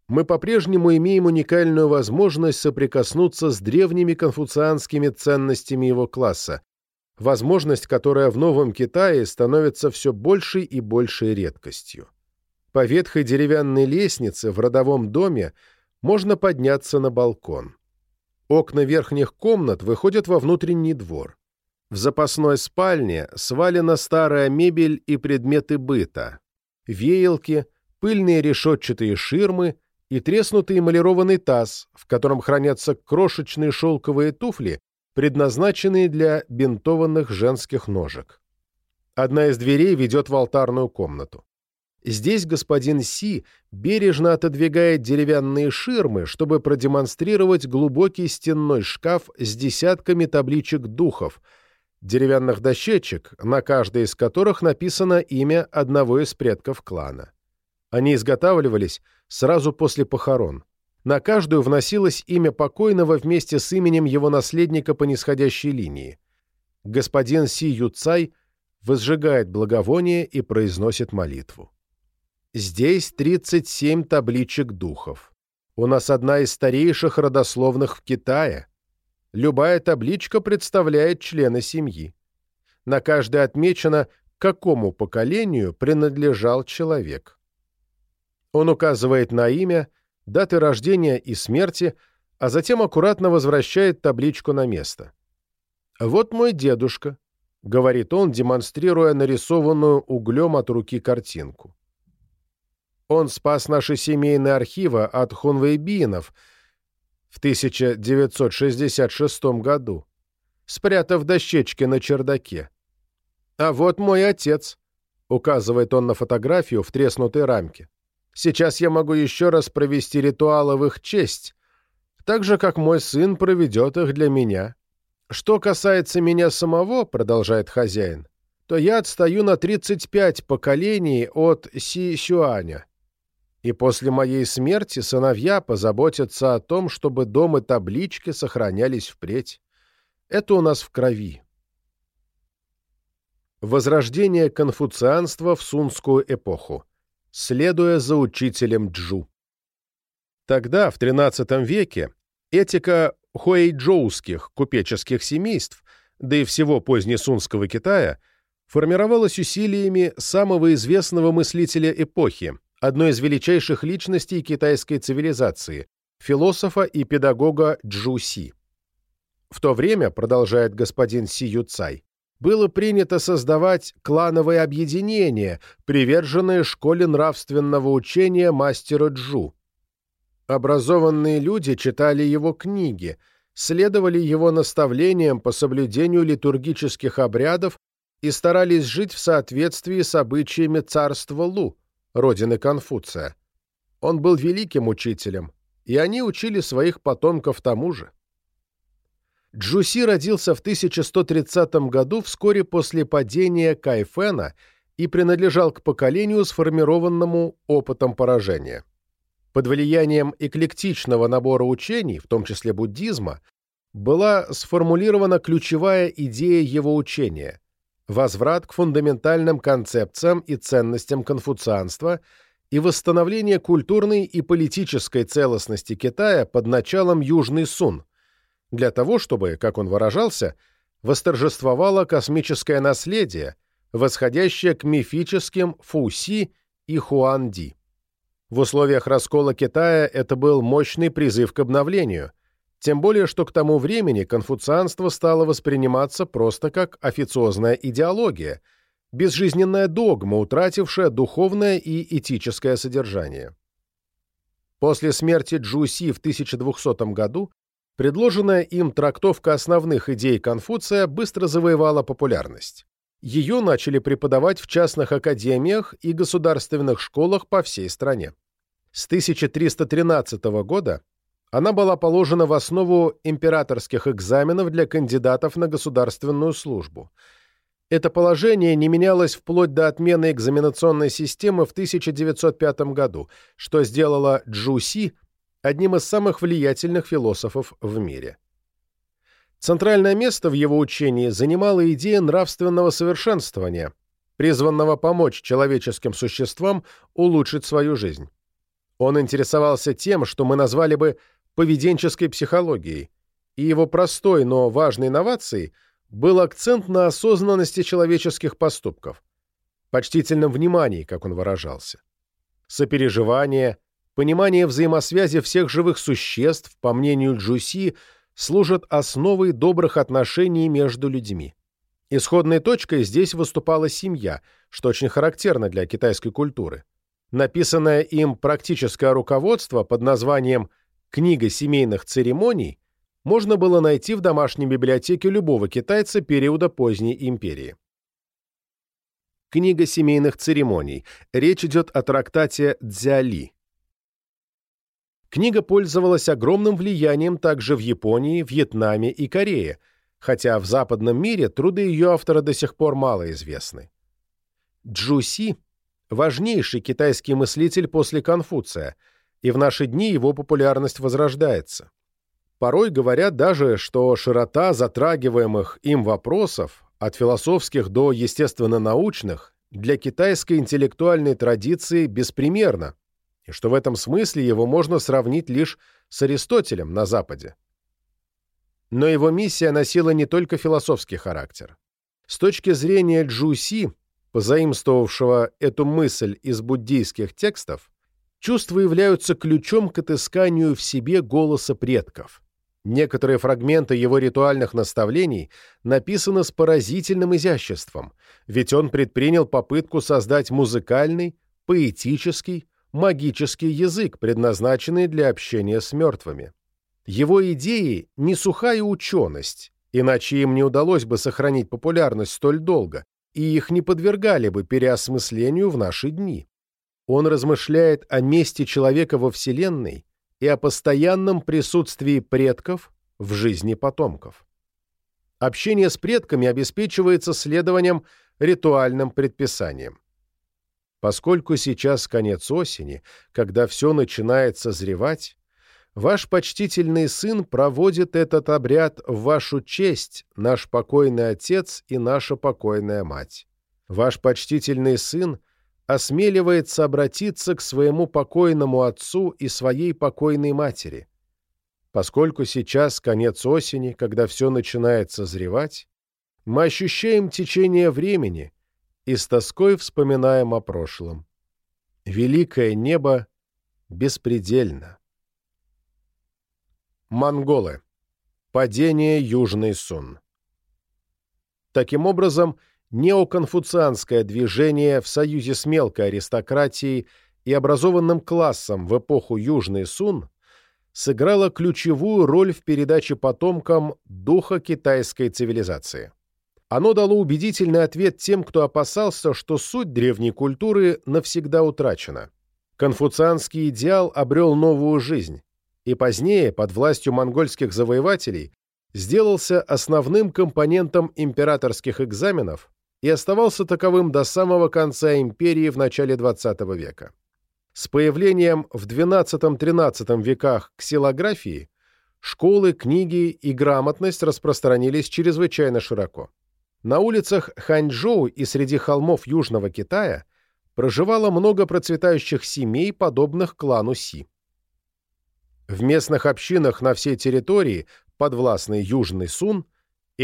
мы по-прежнему имеем уникальную возможность соприкоснуться с древними конфуцианскими ценностями его класса, возможность, которая в Новом Китае становится все большей и большей редкостью. По ветхой деревянной лестнице в родовом доме можно подняться на балкон. Окна верхних комнат выходят во внутренний двор. В запасной спальне свалена старая мебель и предметы быта. Веялки, пыльные решетчатые ширмы и треснутый эмалированный таз, в котором хранятся крошечные шелковые туфли, предназначенные для бинтованных женских ножек. Одна из дверей ведет в алтарную комнату. Здесь господин Си бережно отодвигает деревянные ширмы, чтобы продемонстрировать глубокий стенной шкаф с десятками табличек духов, деревянных дощечек, на каждой из которых написано имя одного из предков клана. Они изготавливались сразу после похорон. На каждую вносилось имя покойного вместе с именем его наследника по нисходящей линии. Господин Си Юцай возжигает благовоние и произносит молитву. Здесь 37 табличек духов. У нас одна из старейших родословных в Китае. Любая табличка представляет члена семьи. На каждой отмечено, какому поколению принадлежал человек. Он указывает на имя, даты рождения и смерти, а затем аккуратно возвращает табличку на место. «Вот мой дедушка», — говорит он, демонстрируя нарисованную углем от руки картинку. Он спас наши семейные архивы от хунвейбинов в 1966 году, спрятав дощечки на чердаке. «А вот мой отец», — указывает он на фотографию в треснутой рамке. «Сейчас я могу еще раз провести ритуалы в их честь, так же, как мой сын проведет их для меня. Что касается меня самого, — продолжает хозяин, — то я отстаю на 35 поколений от Си Сюаня и после моей смерти сыновья позаботятся о том, чтобы дом и таблички сохранялись впредь. Это у нас в крови. Возрождение конфуцианства в сунскую эпоху, следуя за учителем Джу. Тогда, в XIII веке, этика хуэйджоуских купеческих семейств, да и всего позднесунского Китая, формировалась усилиями самого известного мыслителя эпохи, одной из величайших личностей китайской цивилизации, философа и педагога Джу Си. В то время, продолжает господин Си Юцай, было принято создавать клановые объединения, приверженные школе нравственного учения мастера Джу. Образованные люди читали его книги, следовали его наставлениям по соблюдению литургических обрядов и старались жить в соответствии с обычаями царства Лу, родины Конфуция. Он был великим учителем, и они учили своих потомков тому же. Джуси родился в 1130 году вскоре после падения Кайфена и принадлежал к поколению, сформированному опытом поражения. Под влиянием эклектичного набора учений, в том числе буддизма, была сформулирована ключевая идея его учения возврат к фундаментальным концепциям и ценностям конфуцианства и восстановление культурной и политической целостности Китая под началом Южный Сун, для того, чтобы, как он выражался, восторжествовало космическое наследие, восходящее к мифическим Фуси и Хуанди. В условиях раскола Китая это был мощный призыв к обновлению – тем более, что к тому времени конфуцианство стало восприниматься просто как официозная идеология, безжизненная догма, утратившая духовное и этическое содержание. После смерти Джуси в 1200 году предложенная им трактовка основных идей Конфуция быстро завоевала популярность. Ее начали преподавать в частных академиях и государственных школах по всей стране. С 1313 года она была положена в основу императорских экзаменов для кандидатов на государственную службу. Это положение не менялось вплоть до отмены экзаменационной системы в 1905 году, что сделало Джуси одним из самых влиятельных философов в мире. Центральное место в его учении занимала идея нравственного совершенствования, призванного помочь человеческим существам улучшить свою жизнь. Он интересовался тем, что мы назвали бы поведенческой психологией, и его простой, но важной инновацией был акцент на осознанности человеческих поступков, почтительном внимании, как он выражался. Сопереживание, понимание взаимосвязи всех живых существ, по мнению Джуси, служат основой добрых отношений между людьми. Исходной точкой здесь выступала семья, что очень характерно для китайской культуры. Написанное им практическое руководство под названием Книга семейных церемоний можно было найти в домашней библиотеке любого китайца периода поздней империи. Книга семейных церемоний. Речь идет о трактате Дзяли. Книга пользовалась огромным влиянием также в Японии, Вьетнаме и Корее, хотя в западном мире труды ее автора до сих пор мало известны. Джуси – важнейший китайский мыслитель после Конфуция, и в наши дни его популярность возрождается. Порой говорят даже, что широта затрагиваемых им вопросов от философских до естественно-научных, для китайской интеллектуальной традиции беспримерно, и что в этом смысле его можно сравнить лишь с Аристотелем на Западе. Но его миссия носила не только философский характер. С точки зрения Джуси, позаимствовавшего эту мысль из буддийских текстов, чувства являются ключом к отысканию в себе голоса предков – Некоторые фрагменты его ритуальных наставлений написаны с поразительным изяществом, ведь он предпринял попытку создать музыкальный, поэтический, магический язык, предназначенный для общения с мертвыми. Его идеи — не сухая ученость, иначе им не удалось бы сохранить популярность столь долго, и их не подвергали бы переосмыслению в наши дни. Он размышляет о месте человека во Вселенной и о постоянном присутствии предков в жизни потомков. Общение с предками обеспечивается следованием ритуальным предписаниям. Поскольку сейчас конец осени, когда все начинает созревать, ваш почтительный сын проводит этот обряд в вашу честь, наш покойный отец и наша покойная мать. Ваш почтительный сын осмеливается обратиться к своему покойному отцу и своей покойной матери. Поскольку сейчас конец осени, когда все начинает созревать, мы ощущаем течение времени и с тоской вспоминаем о прошлом. Великое небо беспредельно. Монголы. Падение Южный Сун. Таким образом, неоконфуцианское движение в союзе с мелкой аристократией и образованным классом в эпоху Южный Сун сыграло ключевую роль в передаче потомкам духа китайской цивилизации. Оно дало убедительный ответ тем, кто опасался, что суть древней культуры навсегда утрачена. Конфуцианский идеал обрел новую жизнь, и позднее, под властью монгольских завоевателей, сделался основным компонентом императорских экзаменов и оставался таковым до самого конца империи в начале XX века. С появлением в XII-XIII веках ксилографии школы, книги и грамотность распространились чрезвычайно широко. На улицах Ханчжоу и среди холмов Южного Китая проживало много процветающих семей, подобных клану Си. В местных общинах на всей территории, подвластной Южный Сун,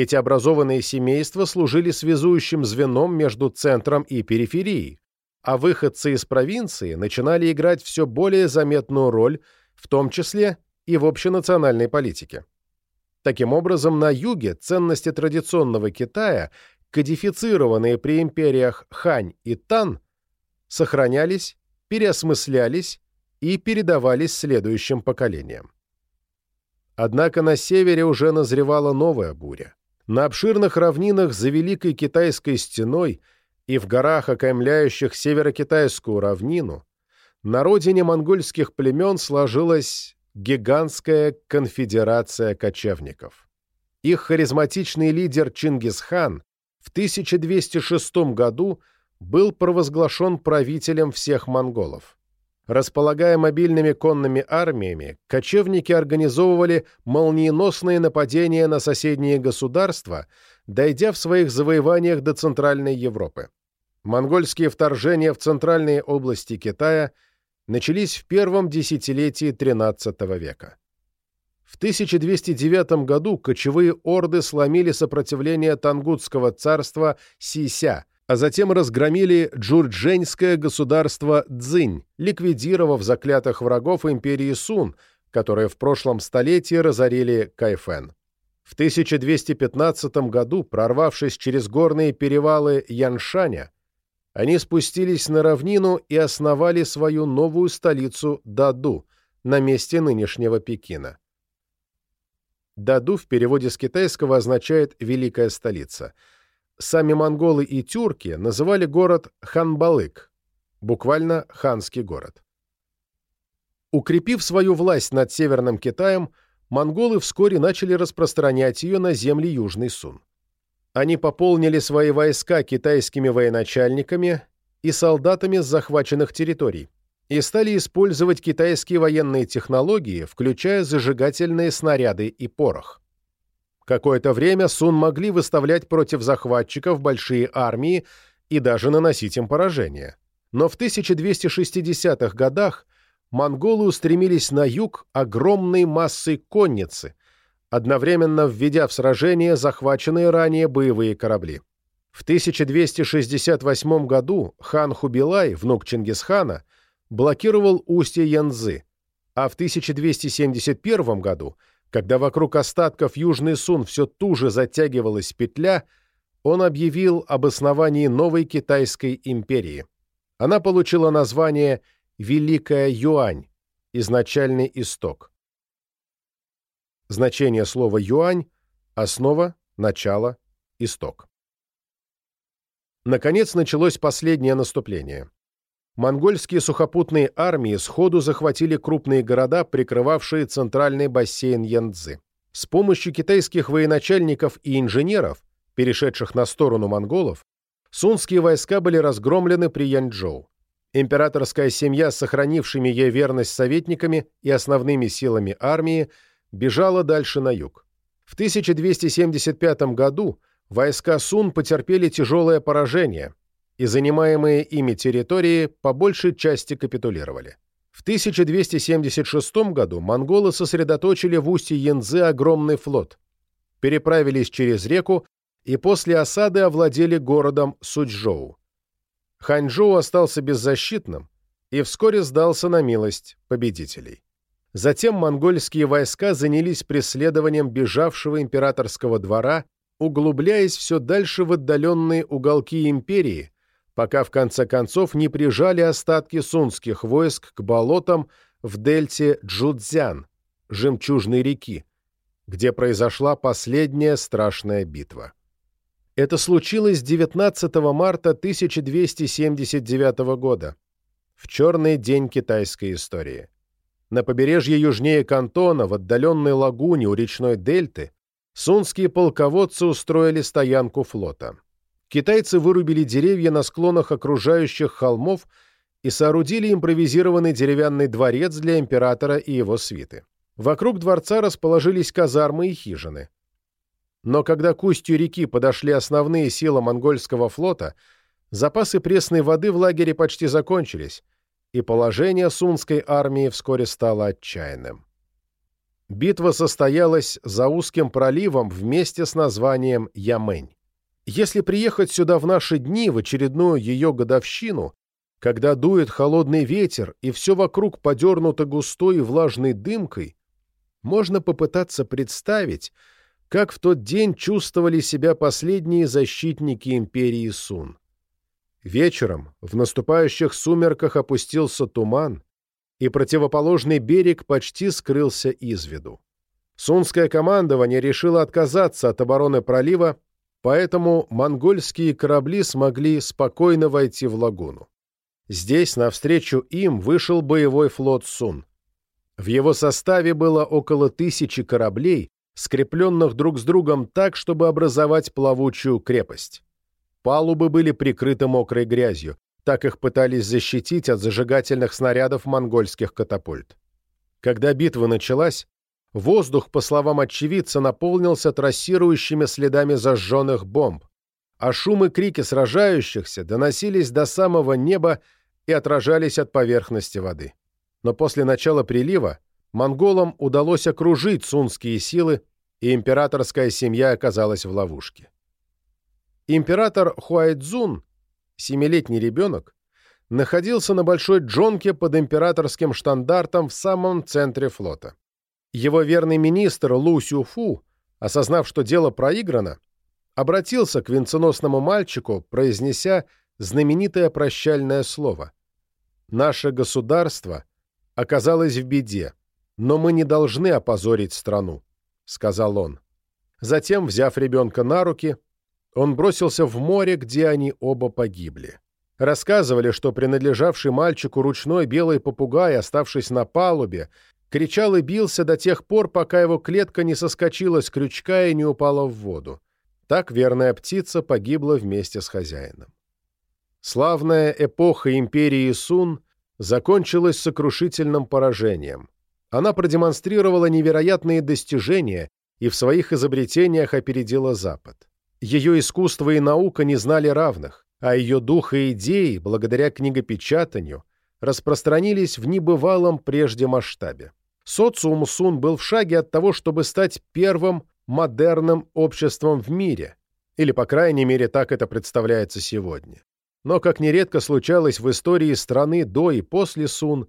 эти образованные семейства служили связующим звеном между центром и периферией, а выходцы из провинции начинали играть все более заметную роль, в том числе и в общенациональной политике. Таким образом, на юге ценности традиционного Китая, кодифицированные при империях Хань и Тан, сохранялись, переосмыслялись и передавались следующим поколениям. Однако на севере уже назревала новая буря. На обширных равнинах за Великой Китайской стеной и в горах, окаймляющих северокитайскую равнину, на родине монгольских племен сложилась гигантская конфедерация кочевников. Их харизматичный лидер Чингисхан в 1206 году был провозглашен правителем всех монголов. Располагая мобильными конными армиями, кочевники организовывали молниеносные нападения на соседние государства, дойдя в своих завоеваниях до Центральной Европы. Монгольские вторжения в центральные области Китая начались в первом десятилетии XIII века. В 1209 году кочевые орды сломили сопротивление Тангутского царства Сися – а затем разгромили джурдженское государство Цзинь, ликвидировав заклятых врагов империи Сун, которые в прошлом столетии разорили Кайфен. В 1215 году, прорвавшись через горные перевалы Яншаня, они спустились на равнину и основали свою новую столицу Даду на месте нынешнего Пекина. Даду в переводе с китайского означает «великая столица», Сами монголы и тюрки называли город Ханбалык, буквально «ханский город». Укрепив свою власть над Северным Китаем, монголы вскоре начали распространять ее на земли Южный Сун. Они пополнили свои войска китайскими военачальниками и солдатами с захваченных территорий и стали использовать китайские военные технологии, включая зажигательные снаряды и порох. Какое-то время Сун могли выставлять против захватчиков большие армии и даже наносить им поражение. Но в 1260-х годах монголы устремились на юг огромной массой конницы, одновременно введя в сражение захваченные ранее боевые корабли. В 1268 году хан Хубилай, внук Чингисхана, блокировал устье Янзы, а в 1271 году – когда вокруг остатков Южный Сун все туже затягивалась петля, он объявил об основании новой Китайской империи. Она получила название «Великая Юань» – изначальный исток. Значение слова «юань» – основа, начало, исток. Наконец началось последнее наступление монгольские сухопутные армии сходу захватили крупные города, прикрывавшие центральный бассейн Янцзы. С помощью китайских военачальников и инженеров, перешедших на сторону монголов, сунские войска были разгромлены при Янчжоу. Императорская семья с сохранившими ей верность советниками и основными силами армии бежала дальше на юг. В 1275 году войска Сун потерпели тяжелое поражение – и занимаемые ими территории по большей части капитулировали. В 1276 году монголы сосредоточили в устье Янзы огромный флот, переправились через реку и после осады овладели городом Суджоу. Ханчжоу остался беззащитным и вскоре сдался на милость победителей. Затем монгольские войска занялись преследованием бежавшего императорского двора, углубляясь все дальше в отдаленные уголки империи, пока в конце концов не прижали остатки сунских войск к болотам в дельте Джудзян, жемчужной реки, где произошла последняя страшная битва. Это случилось 19 марта 1279 года, в черный день китайской истории. На побережье южнее Кантона, в отдаленной лагуне у речной дельты, сунские полководцы устроили стоянку флота китайцы вырубили деревья на склонах окружающих холмов и соорудили импровизированный деревянный дворец для императора и его свиты. Вокруг дворца расположились казармы и хижины. Но когда к устью реки подошли основные силы монгольского флота, запасы пресной воды в лагере почти закончились, и положение сунской армии вскоре стало отчаянным. Битва состоялась за узким проливом вместе с названием Ямень. Если приехать сюда в наши дни, в очередную ее годовщину, когда дует холодный ветер и все вокруг подернуто густой и влажной дымкой, можно попытаться представить, как в тот день чувствовали себя последние защитники империи Сун. Вечером в наступающих сумерках опустился туман, и противоположный берег почти скрылся из виду. Сунское командование решило отказаться от обороны пролива поэтому монгольские корабли смогли спокойно войти в лагуну. Здесь навстречу им вышел боевой флот Сун. В его составе было около тысячи кораблей, скрепленных друг с другом так, чтобы образовать плавучую крепость. Палубы были прикрыты мокрой грязью, так их пытались защитить от зажигательных снарядов монгольских катапульт. Когда битва началась, Воздух, по словам очевидца, наполнился трассирующими следами зажженных бомб, а шум и крики сражающихся доносились до самого неба и отражались от поверхности воды. Но после начала прилива монголам удалось окружить сунские силы, и императорская семья оказалась в ловушке. Император Хуайцзун, семилетний ребенок, находился на большой джонке под императорским штандартом в самом центре флота. Его верный министр Лу Сюфу, осознав, что дело проиграно, обратился к венценосному мальчику, произнеся знаменитое прощальное слово. «Наше государство оказалось в беде, но мы не должны опозорить страну», — сказал он. Затем, взяв ребенка на руки, он бросился в море, где они оба погибли. Рассказывали, что принадлежавший мальчику ручной белый попугай, оставшись на палубе, кричал и бился до тех пор, пока его клетка не соскочила с крючка и не упала в воду. Так верная птица погибла вместе с хозяином. Славная эпоха империи Сун закончилась сокрушительным поражением. Она продемонстрировала невероятные достижения и в своих изобретениях опередила Запад. Ее искусство и наука не знали равных, а ее дух и идеи, благодаря книгопечатанию, распространились в небывалом прежде масштабе. Социум Сун был в шаге от того, чтобы стать первым модерным обществом в мире, или, по крайней мере, так это представляется сегодня. Но, как нередко случалось в истории страны до и после Сун,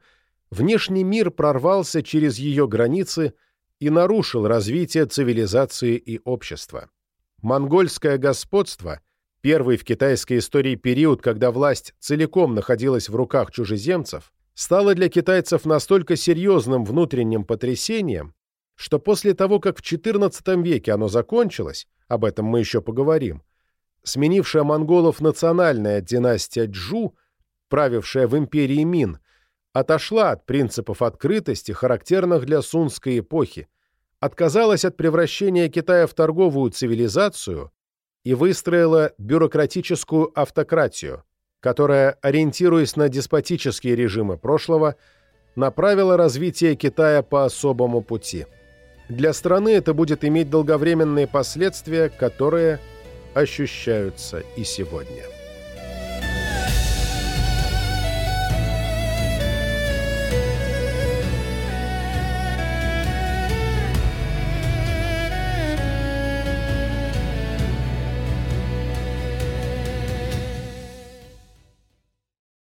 внешний мир прорвался через ее границы и нарушил развитие цивилизации и общества. Монгольское господство, первый в китайской истории период, когда власть целиком находилась в руках чужеземцев, стало для китайцев настолько серьезным внутренним потрясением, что после того, как в XIV веке оно закончилось, об этом мы еще поговорим, сменившая монголов национальная династия Джу, правившая в империи Мин, отошла от принципов открытости, характерных для сунской эпохи, отказалась от превращения Китая в торговую цивилизацию и выстроила бюрократическую автократию, которая, ориентируясь на деспотические режимы прошлого, направила развитие Китая по особому пути. Для страны это будет иметь долговременные последствия, которые ощущаются и сегодня.